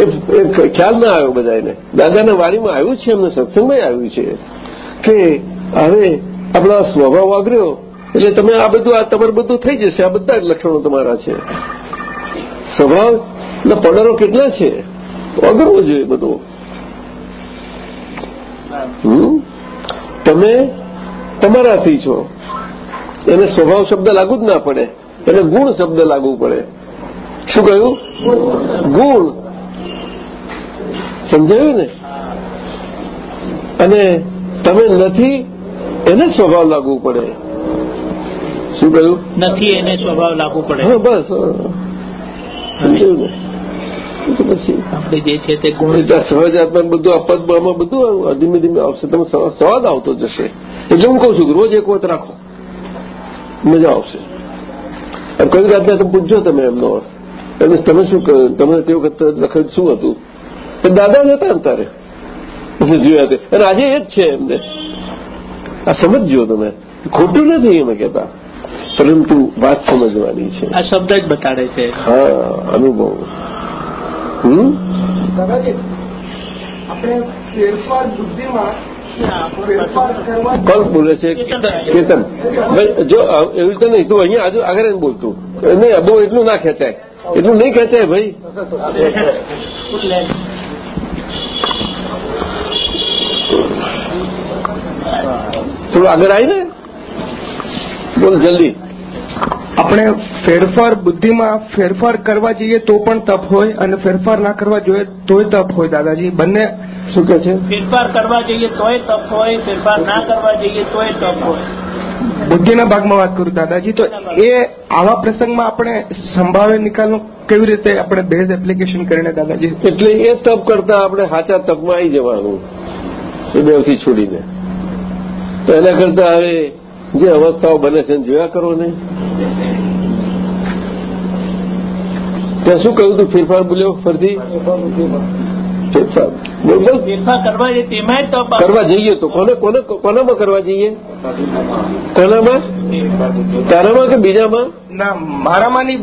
[SPEAKER 3] એ એ ખ્યાલ ના આવ્યો બધાને દાદાના વાણીમાં આવ્યું છે એમને સત્સંગમાં આવ્યું છે. કે હવે આપણો સ્વભાવ વાગર્યો. એટલે તમે આ બધું આ તમારું બધું થઈ જશે. આ બધા જ લક્ષણો તમારા છે. સ્વભાવ ના પડરો કેટલા છે? વાગરવો જોઈએ બધો. તમે તમારાથી છો. એને સ્વભાવ શબ્દ લાગુ જ ના પડે. એને ગુણ શબ્દ લાગુ પડે. શું કહ્યું? ગુણ. સમજાયું ને? અને તમે નથી એને સ્વભાવ લાગવું પડે. શું કહ્યું?
[SPEAKER 5] નથી એને સ્વભાવ લાગુ પડે.
[SPEAKER 3] હા બસ. સમજાયું ને? તો પછી
[SPEAKER 5] આપણે જે છે તે ગુણ
[SPEAKER 3] સહજાત્મક બધું અપદમાં બધું ધીમે ધીમે આવશે. તમે સ્વાદ આવતો જશે. એટલે હું કહું છું કે રોજ એક વખત રાખો. મજા આવશે. કઈ રાતના તમે પૂછજો તમે એમનો અર્થ. એટલે તમે શું તમે તે વખત લખેલું શું હતું? એ દાદા જ હતા ને તારે. એટલે જોયા તે અને આજે એ જ છે એમને. આ સમજજો તમે. ખોટું નથી એમ કહેતા. પરંતુ વાત સમજવાની છે.
[SPEAKER 5] આ શબ્દ જ બતાડે છે.
[SPEAKER 3] હા અનુભવ. હમ? કોણ બોલે છે? કેતન ભાઈ. જો એવી રીતે નહીં તું અહીંયા આજુ આગળ જ બોલતું. નહીં બહુ એટલું ના ખેંચાય. એટલું નહીં ખેંચાય ભાઈ. થોડું આગળ આવીને બોલ જલ્દી.
[SPEAKER 6] આપણે ફેરફાર બુદ્ધિમાં ફેરફાર કરવા જઈએ તો પણ તપ હોય અને ફેરફાર ના કરવા જોઈએ તોય તપ હોય દાદાજી. બંને
[SPEAKER 3] શું કે છે?
[SPEAKER 5] ફેરફાર કરવા જઈએ તોય તપ હોય ફેરફાર ના કરવા જઈએ તોય તપ હોય.
[SPEAKER 6] બુદ્ધિના ભાગમાં વાત કરું દાદાજી તો એ આવા પ્રસંગમાં આપણે સંભાવે નિકાલનું કેવી રીતે આપણે બેઝ એપ્લિકેશન કરીને દાદાજી?
[SPEAKER 3] એટલે એ તપ કરતા આપણે સાચા તપમાં આવી જવાનું એ બેવથી છોડીને. તો એના કરતા હવે જે અવસ્થાઓ બને છે જોયા કરો ને ત્યાં શું કહ્યું તું ફેરફાર બોલ્યો ફરતી.
[SPEAKER 5] કરવા જઈએ તેમાંય તપ
[SPEAKER 3] કરવા જઈએ તો કોને કોને કોનામાં કરવા જઈએ? કોનામાં તારામાં કે બીજામાં?
[SPEAKER 6] ના મારામાં નહીં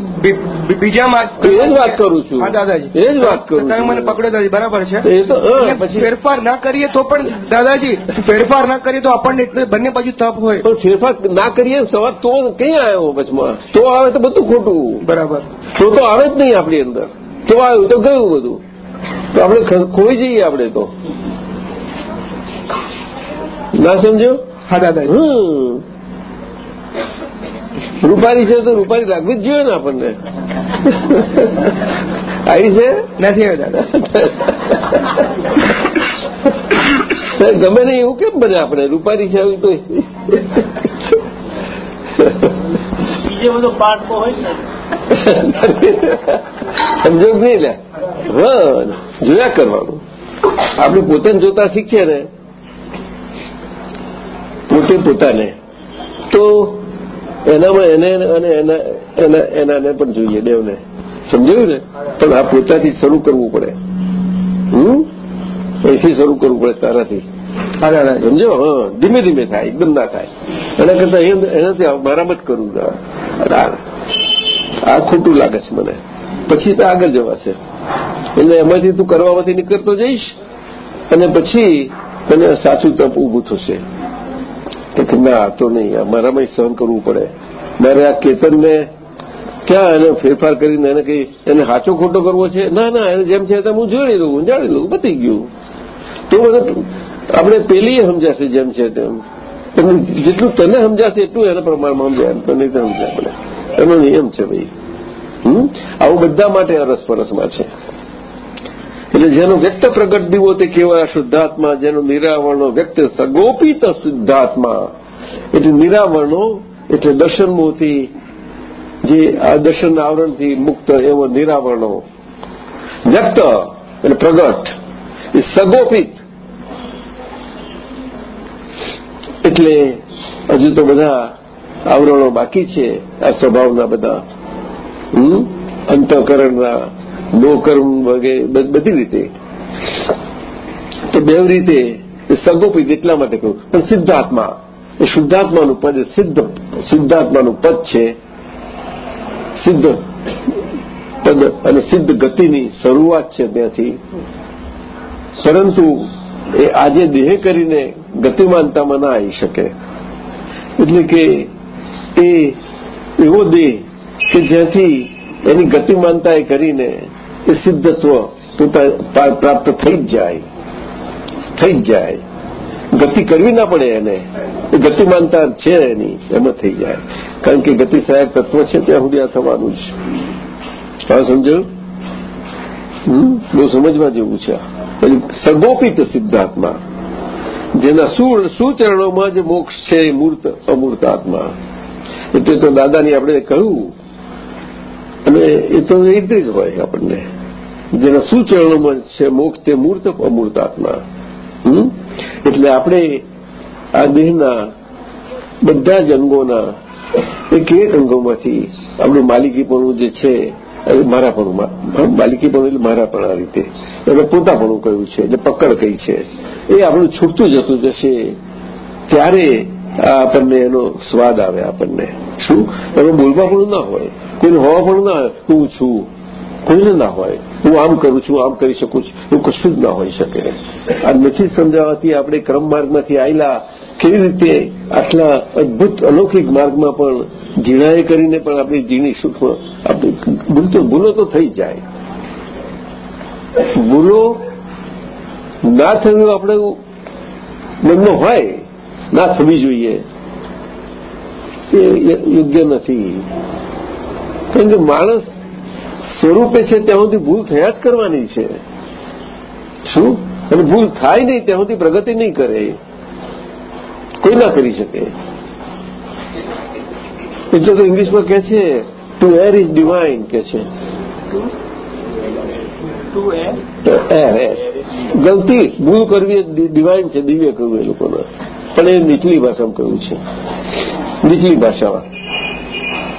[SPEAKER 6] બીજામાં
[SPEAKER 3] એ જ વાત કરું છું.
[SPEAKER 6] હા દાદાજી.
[SPEAKER 3] એ જ વાત કરું
[SPEAKER 6] તમે મને પકડો દાદાજી બરાબર છે?
[SPEAKER 3] એ તો પછી
[SPEAKER 6] ફેરફાર ના કરીએ તો પણ દાદાજી ફેરફાર ના કરીએ તો આપણને એટલે બંને બાજુ તપ હોય.
[SPEAKER 3] પણ ફેરફાર ના કરીએ સવાર તો કઈ આવ્યો વચમાં? તો આવે તો બધું ખોટું.
[SPEAKER 6] બરાબર.
[SPEAKER 3] તો તો આવે જ નહીં આપણી અંદર. તો આવ્યું તો ગયું બધું. તો આપણે ખોઈ જઈએ આપણે તો. ના સમજો
[SPEAKER 6] હા દાદા
[SPEAKER 3] હમ. રૂપારી છે તો રૂપારી લાગવી જ જોઈએ ને આપણને. આવી છે?
[SPEAKER 6] નથી દાદા.
[SPEAKER 3] ગમે નહીં એવું કેમ બને આપણે? રૂપારી છે આવી તો
[SPEAKER 5] બીજો બધો પાઠ હોય ને.
[SPEAKER 3] સમજો નહીં લે? જોયા કરવાનું. આપણે પોતાને જોતા શીખીએ ને. પોતે પોતાને. તો એનામાં એને અને એના એના એનાને પણ જોઈએ દેવને. સમજાયું ને? પણ આ પોતાથી શરૂ કરવું પડે. હમ? અહીંથી શરૂ કરવું પડે તારાથી. સમજો હા. ધીમે ધીમે થાય એકદમ ના થાય. એના કરતા એનાથી મરામત કરવું આ ખોટું લાગે છે મને. પછી તો આગળ જવાશે. એટલે એમાંથી તું કરવામાંથી નીકળતો જઈશ અને પછી તને સાચું તપ ઊભું થશે. કે ના તો નહીં મારામાં સહન કરવું પડે. મારે આ કેતનને ક્યાં એને ફેરફાર કરીને એને કઈ, એને સાચો ખોટો કરવો છે? ના ના, એને જેમ છે તેમ હું જોઈ લઉં જાણી લઉં બતી ગયું. તો મને આપણે પેલી સમજાશે જેમ છે તેમ. જેટલું તને સમજાશે એટલું એના પ્રમાણમાં સમજાય તો નહીં સમજાય એનો નિયમ છે ભાઈ. આવું બધા માટે અરસપરસમાં છે. એટલે જેનો વ્યક્ત પ્રગટ દીવો તે કેવા શુદ્ધાત્મા જેનો નિરાવરણો વ્યક્ત સગોપિત શુદ્ધાત્મા એટલે નિરાવરણો એટલે દર્શનમોથી જે આ દર્શન આવરણથી મુક્ત એવો નિરાવરણો. વ્યક્ત એટલે પ્રગટ, એ સગોપિત. એટલે હજુ તો બધા આવરણો બાકી છે, આ સ્વભાવના બધા. અંતઃકરણના નોકર્મ વગેરે બધી રીતે. તો બે રીતે સગોપિત એટલા માટે કહ્યું પણ સિદ્ધાત્મા એ શુદ્ધાત્માનું પદ સિદ્ધ સિદ્ધાત્માનું પદ છે. સિદ્ધ પદ અને સિદ્ધ ગતિની શરૂઆત છે ત્યાંથી. પરંતુ એ આજે દેહ કરીને ગતિમાનતામાં ના આવી શકે. એટલે કે એ એવો દેહ કે જ્યાંથી એની ગતિમાનતા એ કરીને એ સિદ્ધત્વ પોતા પ્રાપ્ત થઈ જ જાય. થઈ જ જાય. ગતિ કરવી ના પડે એને. એ ગતિમાનતા છે એની, એમાં થઈ જાય. કારણ કે ગતિ સહાયક તત્વ છે ત્યાં સુધી આ થવાનું જ. હા સમજાયું બહુ સમજવા જેવું છે. સગોપિત સિદ્ધાત્મા. જેના સુચરણોમાં જ મોક્ષ છે મૂર્ત અમૂર્ત આત્મા. એટલે તો દાદાની આપણે કહ્યું અને એ તો એ જ હોય આપણને. જેના સુચરણોમાં છે મોક્ષ તે મૂર્ત અમૂર્ત આત્મા એટલે આપણે આ દેહના બધા જ અંગોના એક એક અંગોમાંથી આપણું માલિકીપણું જે છે મારાપણું માલિકીપણું એટલે મારાપણ આ રીતે. એટલે પોતાપણું કહ્યું છે, એટલે પકડ કઈ છે. એ આપણું છૂટતું જતું જશે, ત્યારે આપણને એનો સ્વાદ આવે આપણને. શું? એમાં બોલવા પણ ના હોય. કોઈને હોવા પણ ના હું છું. કોઈને ના હોય. હું આમ કરું છું, આમ કરી શકું છું. એવું કશું જ ના હોઈ શકે. આ નથી સમજાવવાથી આપણે ક્રમ માર્ગમાંથી આવેલા કેવી રીતે આટલા અદભુત અલૌકિક માર્ગમાં પણ ઝીણાએ કરીને પણ આપણી ઝીણી સુખ આપણી ભૂલ તો, ભૂલો તો થઈ જાય. ભૂલો ના થયું આપણે મનમાં હોય. ના થવી જોઈએ એ યોગ્ય નથી કારણ કે માણસ સ્વરૂપે છે ત્યાં સુધી ભૂલ થયા જ કરવાની છે. શું? અને ભૂલ થાય નહીં ત્યાં સુધી પ્રગતિ નહીં કરે. કોઈ ના કરી શકે. એટલે તો ઇંગ્લિશમાં કે છે ટુ એર ઇઝ ડિવાઇન કે છે. એર એર ગલતી. ભૂલ કરવી ડિવાઇન છે દિવ્ય કહ્યું એ લોકોને. પણ એ નીચલી ભાષામાં કહ્યું છે નીચલી ભાષામાં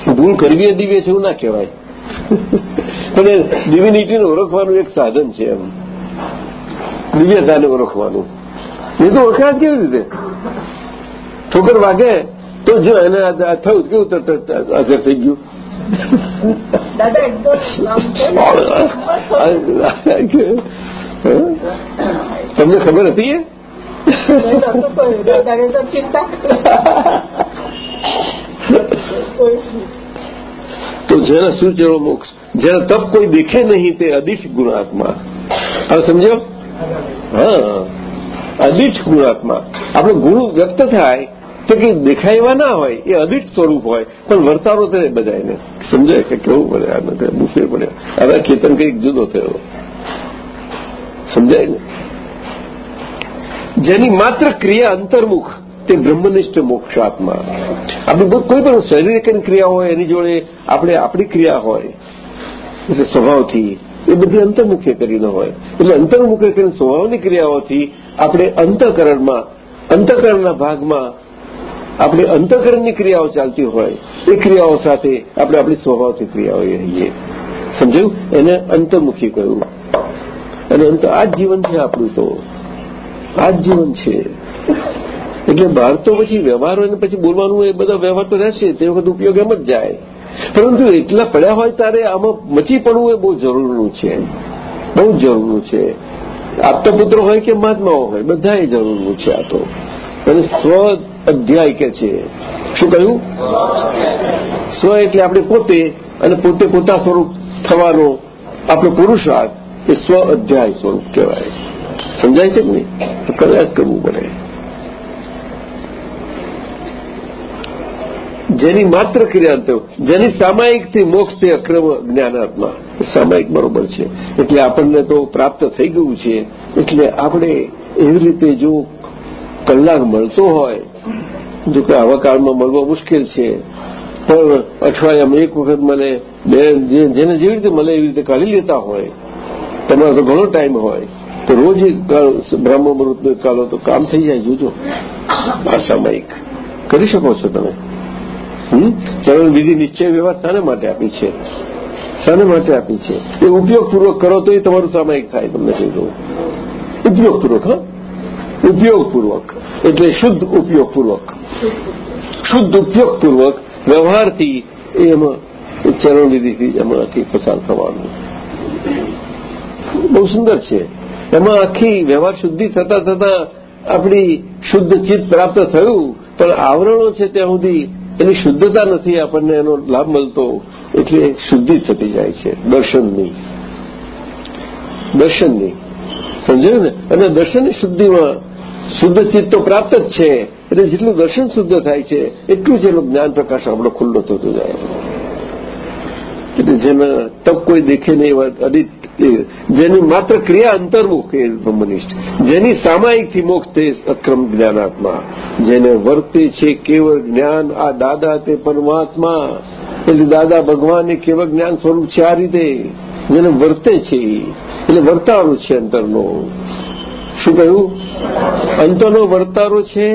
[SPEAKER 3] ભૂલ કરવી એ દિવ્ય છે એવું ના કહેવાય પણ એ ડિવિનિટીને ઓળખવાનું એક સાધન છે એમ દિવ્યતાને ઓળખવાનું એ તો ઓળખાય કેવી રીતે ઠોકર વાગે તો જો એને થયું કેવું તરત અસર થઈ ગયું તમને ખબર હતી તો જેના મોક્ષ? જેના તપ કોઈ દેખે નહીં તે અદિઠ ગુણાત્મા. હવે સમજો? હા. અદિઠ ગુણાત્મા. આપણો ગુણ વ્યક્ત થાય તો કે દેખાય એવા ના હોય, એ અદિઠ સ્વરૂપ હોય, પણ વર્તારો તો બધાને સમજાય કે કેવું પડે આ નથી બુફે પડે. હવે કેતન કંઈક જુદો થયો. સમજાય ને? જેની માત્ર ક્રિયા અંતર્મુખ તે બ્રહ્મનિષ્ઠ મોક્ષાત્મા. આપણી કોઈ પણ શારીરિક ક્રિયા હોય, એની જોડે આપણે આપણી ક્રિયા હોય, એટલે સ્વભાવથી એ બધી અંતર્મુખે કરીને હોય. એટલે અંતર્મુખે કરીને સ્વભાવની ક્રિયાઓથી આપણે અંતઃકરણમાં અંતઃકરણના ભાગમાં આપણે અંતઃકરણની ક્રિયાઓ ચાલતી હોય, એ ક્રિયાઓ સાથે આપણે આપણી સ્વભાવથી ક્રિયાઓ રહીએ સમજાયું? એને અંતર્મુખી કહ્યું. અને અંત આ જ જીવન છે આપણું તો. આ જીવન છે. એટલે બહાર તો પછી વ્યવહાર હોય ને પછી બોલવાનું એ બધા વ્યવહાર તો રહેશે, તે વખત ઉપયોગ એમ જ જાય. પરંતુ એટલા પડ્યા હોય ત્યારે આમાં મચી પડવું એ બહુ જરૂરનું છે. બહુ જરૂરનું છે. આપતા પુત્રો હોય કે મહાત્માઓ હોય બધા એ જરૂરનું છે આ તો. અને સ્વ અધ્યાય કે છે. શું કહ્યું? સ્વ એટલે આપણે પોતે, અને પોતે પોતા સ્વરૂપ થવાનો આપણો પુરુષાર્થ એ સ્વ અધ્યાય સ્વરૂપ કહેવાય. સમજાય છે કે નહીં? કરવું પડે. જેની માત્ર ક્રિયાંતો જેની સામાયિકથી મોક્ષ તે અક્રમ જ્ઞાનાત્મા. સામાયિક બરોબર છે. એટલે આપણને તો પ્રાપ્ત થઈ ગયું છે. એટલે આપણે એવી રીતે જો કલાક મળતો હોય, જો કે આવા કાળમાં મળવા મુશ્કેલ છે. પણ અઠવાડિયામાં એક વખત મને બે જેને જેવી રીતે મળે એવી રીતે કાઢી લેતા હોય, તમારો તો ઘણો ટાઈમ હોય. તો રોજ બ્રહ્મમૃતનો કાલો તો કામ થઈ જાય જોજો આ કરી શકો છો તમે. ચરણ વિધિ નિશ્ચય વ્યવહાર શાને માટે આપી છે? શાને માટે આપી છે? એ ઉપયોગપૂર્વક કરો તો એ તમારું સામાયિક થાય, તમને કહી. દઉં ઉપયોગપૂર્વક, હા? ઉપયોગપૂર્વક. એટલે શુદ્ધ ઉપયોગપૂર્વક. શુદ્ધ ઉપયોગપૂર્વક વ્યવહારથી એમાં ચરણ વિધિથી એમાંથી પસાર થવાનું. બહુ સુંદર છે. એમાં આખી વ્યવહાર શુદ્ધિ થતા થતા આપણી શુદ્ધ ચિત્ત પ્રાપ્ત થયું. પણ આવરણો છે ત્યાં સુધી એની શુદ્ધતા નથી આપણને એનો લાભ મળતો. એટલે શુદ્ધિ થતી જાય છે, દર્શનની. દર્શનની. સમજાયું ને? અને દર્શનની શુદ્ધિમાં શુદ્ધ ચિત્ત તો પ્રાપ્ત જ છે. એટલે જેટલું દર્શન શુદ્ધ થાય છે, એટલું જ એનું જ્ઞાન પ્રકાશ આપણો ખુલ્લો થતો જાય. એટલે જેના તપ કોઈ દેખે નહીં અડિત જેની માત્ર ક્રિયા અંતર્મુખ એ બ્રહ્મનિષ્ઠ. જેની સામાયિકથી મોક્ષ તે અક્રમ જ્ઞાનાત્મા. જેને વર્તે છે કેવળ જ્ઞાન, આ દાદા તે પરમાત્મા. એટલે દાદા ભગવાન એ કેવળ જ્ઞાન સ્વરૂપ છે આ રીતે. જેને વર્તે છે, એટલે વર્તારો છે અંતરનો. શું કહ્યું? અંતરનો વર્તારો છે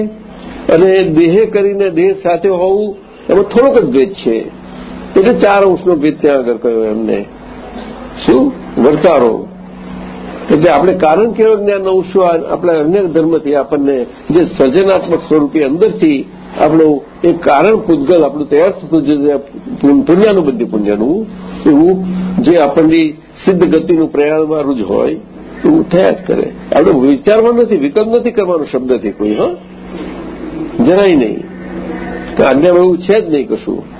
[SPEAKER 3] અને દેહે કરીને દેહ સાથે હોવું, એમાં થોડોક જ ભેદ છે. એટલે ચાર અંશનો ભેદ ત્યાં આગળ કહ્યો એમને? શું? વર્તારો. એટલે આપણે કારણ કેવળ જ્ઞાન અંશો આપણે અન્ય ધર્મથી આપણને જે સર્જનાત્મક સ્વરૂપે અંદરથી આપણું એ કારણ પૂતગલ આપણું તૈયાર થતું જે પુણ્યાનું બધી પુણ્યનું, એવું જે આપણની સિદ્ધ ગતિનું પ્રયાણવાળું જ હોય, એવું થયા જ કરે. આપણે વિચારવાનું નથી, વિકલ્પ નથી કરવાનો શબ્દથી કોઈ, હા? જરાય નહીં. અન્ય એવું છે જ નહીં કશું.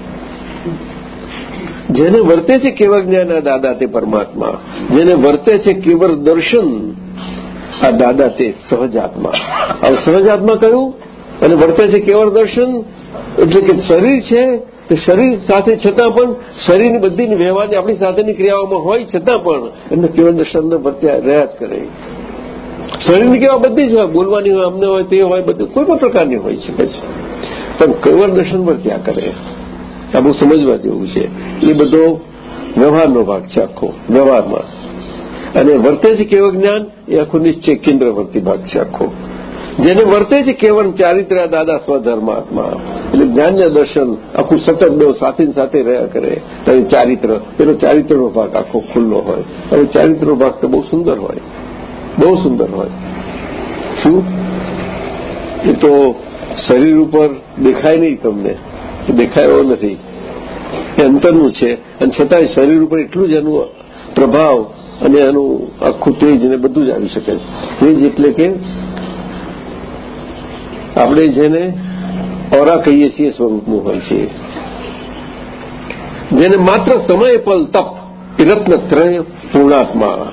[SPEAKER 3] જેને વર્તે છે કેવળ જ્ઞાન, આ દાદા તે પરમાત્મા. જેને વર્તે છે કેવળ દર્શન, આ દાદા તે સહજાત્મા. હવે સહજાત્મા કયું? અને વર્તે છે કેવળ દર્શન? એટલે કે શરીર છે, તે શરીર સાથે છતાં પણ શરીરની બધી વ્યવહારની આપણી સાથેની ક્રિયાઓમાં હોય છતાં પણ એમને કેવળ દર્શન વર્ત્યા રહ્યા જ કરે. શરીરની કેવા બધી જ હોય, બોલવાની હોય, અમને હોય, તે હોય, બધું કોઈ પણ પ્રકારની હોય શકે છે. પણ કેવળ દર્શન વર્ત્યા કરે. આ સમજવા જેવું છે. એ બધો વ્યવહારનો ભાગ છે આખો, વ્યવહારમાં. અને વર્તે છે કેવળ જ્ઞાન, એ આખું નિશ્ચય કેન્દ્રવર્તી ભાગ છે આખો. જેને વર્તે છે કેવળ ચારિત્ર દાદા સ્વધર્માત્મા એટલે જ્ઞાનના દર્શન આખું સતત બે સાથે સાથે રહ્યા કરે. ત્યારે ચારિત્ર એનો ચારિત્રનો ભાગ આખો ખુલ્લો હોય. અને ચારિત્રનો ભાગ તો બહુ સુંદર હોય. બહુ સુંદર હોય. શું? એ તો શરીર ઉપર દેખાય નહીં તમને. દેખાય એવો નથી. એ અંતરનું છે. અને છતાંય શરીર ઉપર એટલું જ એનું પ્રભાવ અને એનું આખું તેજ ને બધું જ આવી શકે તેજ એટલે કે આપણે જેને ઓરા કહીએ છીએ સ્વરૂપનું હોય છે. જેને માત્ર સમય પલ તપ, એ રત્નત્રય પૂર્ણાત્મા.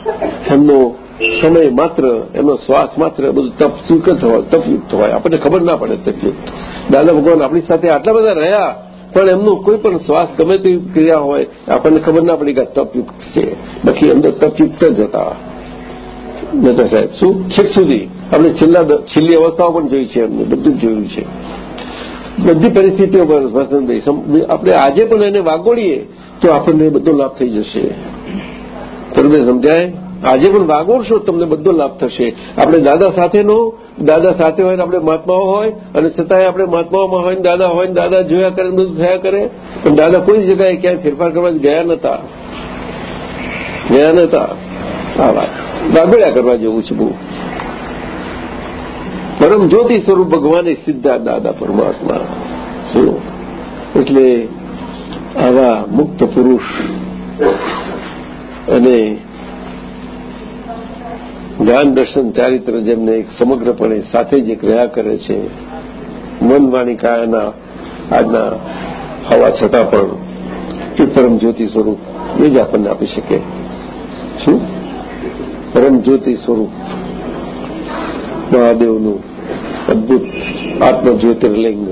[SPEAKER 3] એમનો સમય માત્ર, એનો શ્વાસ માત્ર બધું તપ સ્વીકૃત હોય, તપયુક્ત હોય. આપણને ખબર ના પડે તપયુક્ત. દાદા ભગવાન આપણી સાથે આટલા બધા રહ્યા, પણ એમનું કોઈ પણ શ્વાસ ગમે તેવી ક્રિયા હોય, આપણને ખબર ના પડી કે તપયુક્ત છે. બાકી અંદર તપયુક્ત જ હતા. નતા સાહેબ, શું? છેક સુધી. આપણે છેલ્લા છેલ્લી અવસ્થાઓ પણ જોઈ છે એમને, બધું જોયું છે. બધી પરિસ્થિતિઓ પર વસંતભાઈ આપણે આજે પણ એને વાગોળીએ, તો આપણને બધો લાભ થઈ જશે. તમને સમજાય? આજે પણ વાગોળશો તમને બધો લાભ થશે. આપણે દાદા સાથેનો, દાદા સાથે હોય આપણે મહાત્માઓ હોય, અને છતાંય આપણે મહાત્માઓમાં હોય દાદા હોય દાદા જોયા કરે બધું થયા કરે, પણ દાદા કોઈ જગ્યાએ ક્યાંય ફેરફાર કરવા ગયા નતા. ગયા નતા. આ વાત. વાગોળ્યા કરવા જેવું છે બહુ. પરમ જ્યોતિ સ્વરૂપ ભગવાને સીધા દાદા પરમાત્મા. શું એટલે આવા મુક્ત પુરુષ અને જ્ઞાન દર્શન ચારિત્ર જેમને એક સમગ્રપણે સાથે જે રહ્યા કરે છે મન વાણી કાયાના આજના હવા છતાં પણ એ પરમ જ્યોતિ સ્વરૂપ એ જ આપણને આપી શકે. શું? પરમ જ્યોતિ સ્વરૂપ મહાદેવનું અદભુત આત્મ જ્યોતિર્લિંગ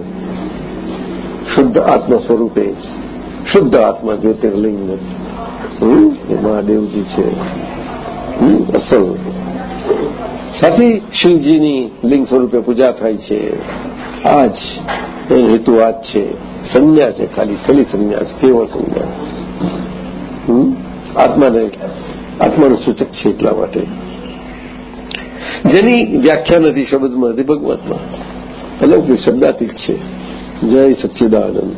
[SPEAKER 3] શુદ્ધ આત્મ સ્વરૂપે શુદ્ધ આત્મા જ્યોતિર્લિંગ. મહાદેવજી છે. અસલ સાથી, શિવજીની લિંગ સ્વરૂપે પૂજા થાય છે. આજ એ હેતુ આજ છે. સંન્યાસ છે ખાલી ખાલી સંન્યાસ કેવળ સંન્યાસ? આત્માને, આત્માનું સૂચક છે એટલા માટે. જેની વ્યાખ્યા નથી શબ્દમાં, નથી ભગવતમાં. અલૌકિક શબ્દાતીત છે. જય સચ્ચિદાનંદ.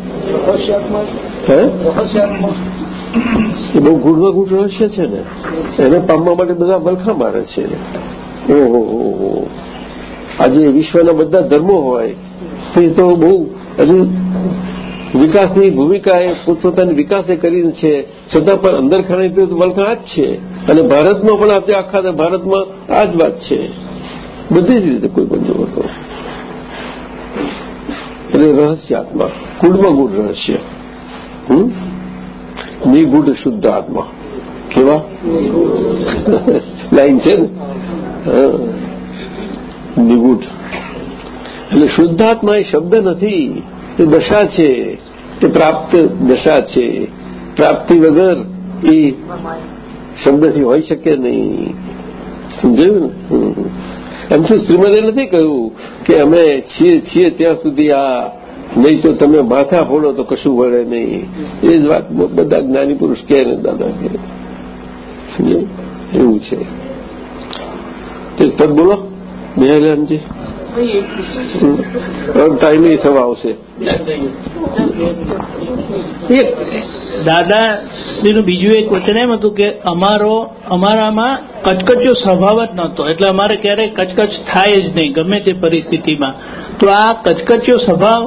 [SPEAKER 3] એ બહુ ગૂઢમાં ગૂઢ રહસ્ય છે ને. એને પામવા માટે બધા મલખા મારે છે. ઓહો આજે વિશ્વના બધા ધર્મો હોય તે તો બહુ હજુ વિકાસની ભૂમિકા એ પોતપોતાની વિકાસે કરીને છે. છતાં પણ અંદર ખાણી વલખા આ જ છે. અને ભારતમાં પણ આપણે આખા ભારતમાં આ જ વાત છે. બધી જ રીતે કોઈ પણ જોવો તો એટલે રહસ્ય આત્મા ગુડમાં ગુડ રહસ્ય. નિગુઢ શુદ્ધ આત્મા. કેવા? લાઈન છે ને. નિગુઢ. એટલે શુદ્ધાત્મા એ શબ્દ નથી, એ દશા છે, એ પ્રાપ્ત દશા છે. પ્રાપ્તિ વગર એ શબ્દથી હોઈ શકે નહીં. સમજાયું ને? એમ શું શ્રીમદે નથી કહ્યું કે અમે છીએ છીએ ત્યાં સુધી આ, નહીં તો તમે માથા ફોડો તો કશું વળે નહીં. એ જ વાત બધા જ્ઞાની પુરુષ કહે ને દાદા કે? એવું છે. તો બોલો. બેહલામજી ટાઈમે થવા આવશે.
[SPEAKER 5] એક દાદા શ્રીનું બીજું એક વચન એમ હતું કે અમારો અમારામાં કચકચો સ્વભાવ જ નહોતો. એટલે અમારે ક્યારેય કચકચ થાય જ નહીં ગમે તે પરિસ્થિતિમાં. તો આ કચકચિયો સ્વભાવ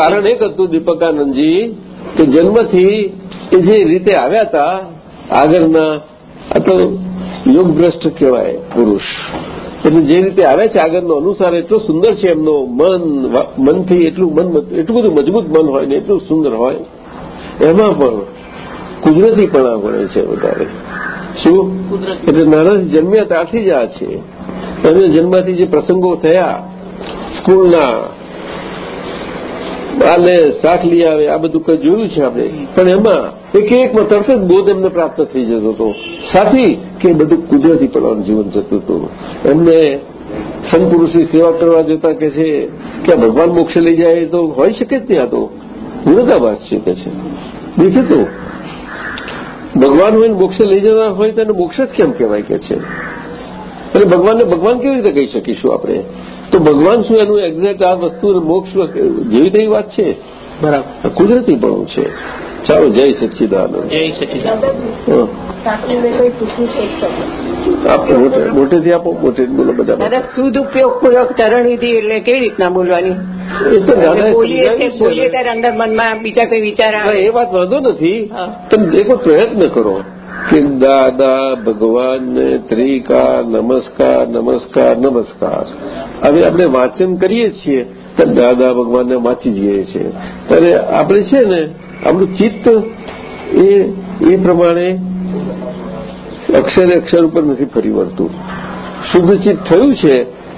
[SPEAKER 3] કારણ એક હતું દીપકાનંદજી કે જન્મથી એ જે રીતે આવ્યા હતા આગળના યોગભ્રષ્ટ કહેવાય પુરુષ. એટલે જે રીતે આવે છે આગળનો અનુસાર એટલો સુંદર છે એમનો મન મનથી એટલું મન એટલું બધું મજબૂત મન હોય ને એટલું સુંદર હોય એમાં પણ કુદરતીપણા વળે છે વધારે. શું? એટલે નાનાથી જન્મ્યા ત્યારથી જ આ છે. અને જન્મથી જે પ્રસંગો થયા સ્કૂલના આને શાક લઈ આવે, આ બધું કંઈ જોયું છે આપણે? પણ એમાં એક એકમાં તરત જ બોધ એમને પ્રાપ્ત થઈ જતો હતો. સાથી કે બધું કુદરતી પડવાનું જીવન જતું હતું. એમને સંતપુરુષની સેવા કરવા જતા કે છે કે ભગવાન મોક્ષે લઈ જાય તો હોઈ શકે જ નહીં આ તો. વિરોધાભાસ છે કે છે? બીજું તો, ભગવાન હોય મોક્ષે લઈ જવા હોય તો એને મોક્ષ જ કેમ કહેવાય કે છે? અને ભગવાનને ભગવાન કેવી રીતે કહી શકીશું આપણે? તો ભગવાન શું એનું એક્ઝેક્ટ આ વસ્તુ મોક્ષ જેવી તેવી વાત છે.
[SPEAKER 5] બરાબર.
[SPEAKER 3] કુદરતી પણ છે. ચાલો જય સચ્ચિદાનંદ.
[SPEAKER 5] જય
[SPEAKER 2] શબ્દ.
[SPEAKER 3] આપો મોટે- બોલો બધા.
[SPEAKER 2] દાદા શુદ્ધ ઉપયોગ પૂર્વક ચરણવિધિ એટલે કેવી રીતના બોલવાની?
[SPEAKER 3] એ તો
[SPEAKER 2] બોલીએ. ત્યારે અંદર મનમાં બીજા કઈ વિચાર આવે?
[SPEAKER 3] એ વાત વાંધો નથી. તમે એક પ્રયત્ન કરો કે દાદા ભગવાનને ત્રિકા નમસ્કાર નમસ્કાર નમસ્કાર હવે આપણે વાંચન કરીએ છીએ, તો દાદા ભગવાનને વાંચી જઈએ છીએ. ત્યારે આપણે છે ને, આપણું ચિત્ત એ પ્રમાણે અક્ષરે અક્ષર ઉપર નથી ફરી વળતું શુદ્ધ ચિત્ત થયું છે,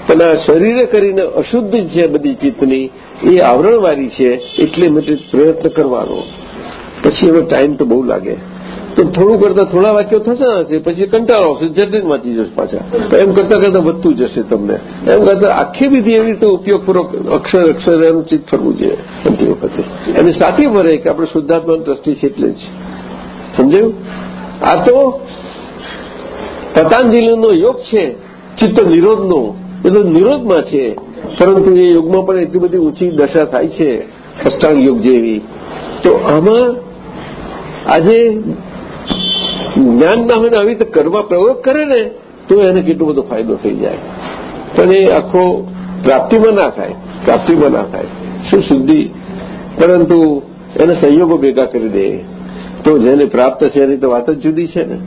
[SPEAKER 3] પણ આ શરીરે કરીને અશુદ્ધ છે બધી ચિત્તની, એ આવરણવાળી છે, એટલે માટે પ્રયત્ન કરવાનો. પછી હવે ટાઈમ તો બહુ લાગે. તો થોડું કરતા થોડા વાક્યો થશે ને પછી કંટાળો આવશે. જટિલ વાંચી જશે પાછા. તો એમ કરતા કરતા વધતું જશે તમને. એમ કરતા આખી વિધિ એવી રીતે ઉપયોગપૂર્વક અક્ષર અક્ષર એનું ચિત્ત ફરવું જોઈએ બધી વખતે. અને સાથે ભરે કે આપણે શુદ્ધાત્માની દ્રષ્ટિ છે એટલે જ. સમજાયું? આ તો પતંજલિનો યોગ છે, ચિત્ત નિરોધનો. એ તો નિરોધમાં છે. પરંતુ એ યોગમાં પણ એટલી બધી ઊંચી દશા થાય છે. અષ્ટાંગ યોગ જેવી. તો આમાં આજે જ્ઞાન ના હોય ને આવી રીતે કરવા પ્રયોગ કરે ને તો એને કેટલો બધો ફાયદો થઈ જાય. પણ એ આખો પ્રાપ્તિમાં ના થાય પ્રાપ્તિમાં ના થાય. શું શુદ્ધિ પરંતુ એને સંયોગો ભેગા કરી દે. તો જેને પ્રાપ્ત છે એની તો વાત જ જુદી છે ને.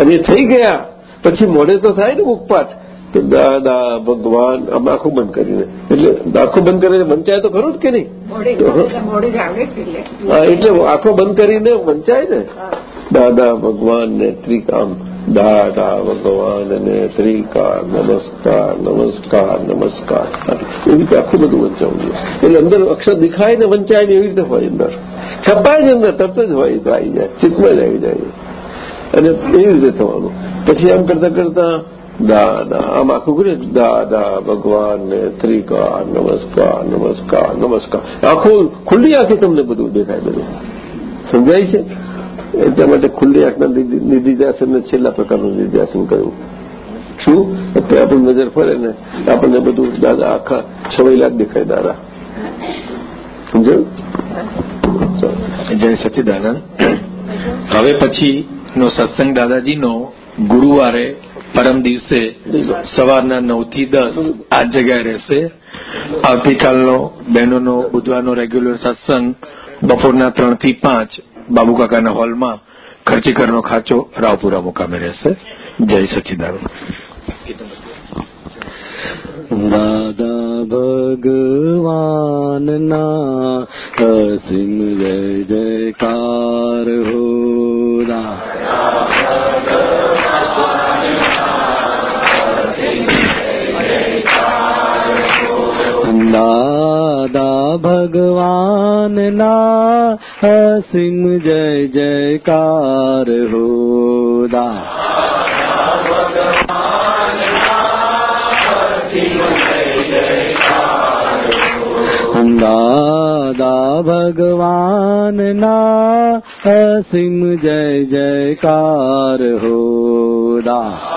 [SPEAKER 3] અને એ થઈ ગયા પછી મોડે તો થાય ને ઉપપાઠ તો દાદા ભગવાન આમ આખું બંધ કરીને. એટલે આંખો બંધ કરીને વંચાય તો ખરું જ કે નહીં? એટલે. આંખો બંધ કરીને વંચાય ને? દાદા ભગવાન ને ત્રિકામ. દાદા ભગવાન ને ત્રિકાર નમસ્કાર નમસ્કાર. નમસ્કાર એવી રીતે આખું બધું વંચાવું જોઈએ. એટલે અંદર અક્ષર દેખાય ને વંચાય ને એવી રીતે હોય અંદર. છપાય જ અંદર, તરત જ હોય તો આવી જાય, ચિત્તમાં જ આવી જાય. અને એવી રીતે થવાનું. પછી આમ કરતા કરતા દાદા, આમ આખું કર્યું દાદા ભગવાન ને ત્રિકાર નમસ્કાર નમસ્કાર નમસ્કાર. આખું ખુલ્લી આંખે તમને બધું દેખાય બધું. સમજાય છે? એટલા માટે ખુલ્લી આંખના નિધિધ્યાસનને છેલ્લા પ્રકારનું નિધિધ્યાસન કહ્યું શું? અત્યારે આપણું નજર ફરે ને, આપણને બધું દાદા આખા છવાયેલા જ દેખાય દાદા. સમજાયું?
[SPEAKER 7] જય સચિદાનંદ. હવે પછી નો સત્સંગ દાદાજીનો ગુરુવારે પરમ દિવસે સવારના નવથી દસ આ જગ્યાએ રહેશે. આવતીકાલનો બહેનોનો, બુધવારનો રેગ્યુલર સત્સંગ બપોરના ત્રણથી પાંચ બાબુકાકાના હોલમાં ખર્ચીકરનો ખાચો રાવપુરા મુકામે રહેશે. જય સચિદાનંદ.
[SPEAKER 8] દાદા ભગવાનના અસીમ જય જયકાર હો દાદા ભગવાનના અસીમ જય જયકાર હો દાદા ભગવાનના અસીમ જય જયકાર હો દા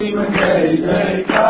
[SPEAKER 1] જય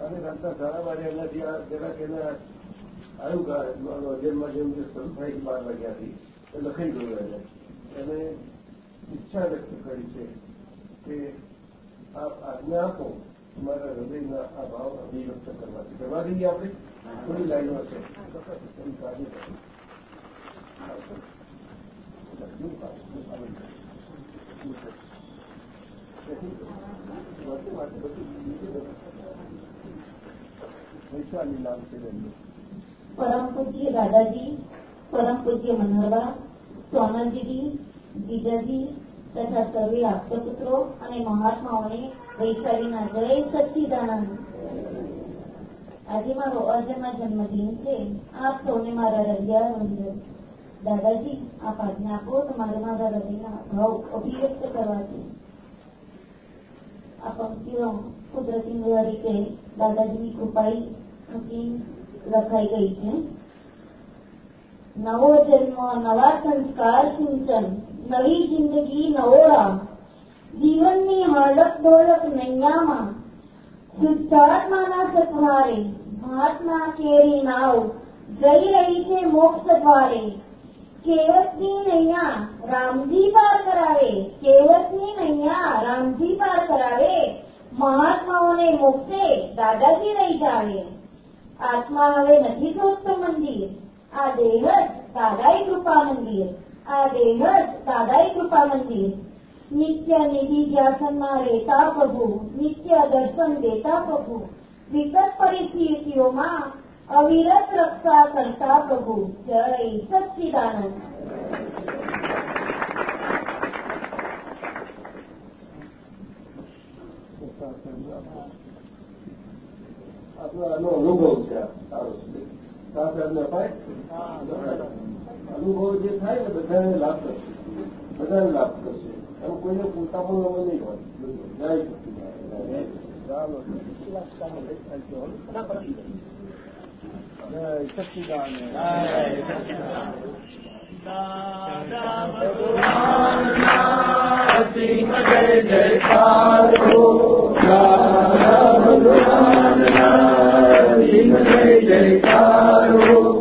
[SPEAKER 3] અને સાડા બારે એનાથી આ જરાક એના આવ્યું કા અજન્મ જન્મ જે શરૂ થાય બાર વાગ્યાથી એ લખાઈ ગયું એને એને ઈચ્છા વ્યક્ત કરી છે કે આપ આજ્ઞા આપો તમારા હૃદયના આ ભાવ અભિવ્યક્ત કરવાથી કરવા દઈએ આપણે થોડી લાઈનો છે થોડી કાળજી કરી વૈશાલી નામ છે એમનું
[SPEAKER 9] પરમ પૂજ્ય દાદાજી પરમ પૂજ્ય મનોહરબા સોનલજીજી જીજાજી તથા સર્વે આપતપુત્રો અને મહાત્માઓને વૈશાલીના જય સચ્ચિદાનંદ આજે મારો અર્જમાં જન્મદિન છે. આપ સૌને મારા હૃદય વંદન દાદાજી, આપ આજ્ઞા આપો તો મારે મારા હૃદયના ભાવ અભિવ્યક્ત કરવા છે પંક્તિઓ કુદરતી રીતે દાદાજીની કૃપાઈ થકી લખાઈ ગઈ છે. નવો જન્મ, નવા સંસ્કાર, સિંચન, નવી જિંદગી, નવો રામ જીવનની હળક ડોલક નૈયામાં, શુદ્ધાત્માના સથવારે, મહાત્મા કેરી નાવ, જઈ રહી છે મોક્ષ દ્વારે કેવતની નૈયા રામજી પાર કરાવે કેવતની નૈયા રામજી પાર કરાવે, મહાત્માઓને મોક્ષે દાદાજી લઈ જાવે. આત્મા હવે નથી શોધતો મંદિર. આ દેહ જ દાદાઈ કૃપા મંદિર. આ દેહ જ દાદાઈ કૃપા મંદિર. નિત્ય નિધિ ધ્યાસનમાં રહેતા પ્રભુ, નિત્ય દર્શન દેતા પ્રભુ. વિકટ પરિસ્થિતિઓમાં અવિરત રક્ષા કરતા પ્રભુ જય સચ્ચિદાનંદ
[SPEAKER 3] આપણો આનો અનુભવ છે આ સારો સાહેબને અપાય અનુભવ જે થાય ને બધાને લાભ કરશે બધાને લાભ કરશે એમ કોઈને પોતાનું નહીં હોય જય સચિદાન સચિદાન
[SPEAKER 5] જય જયકાર જય જયકાર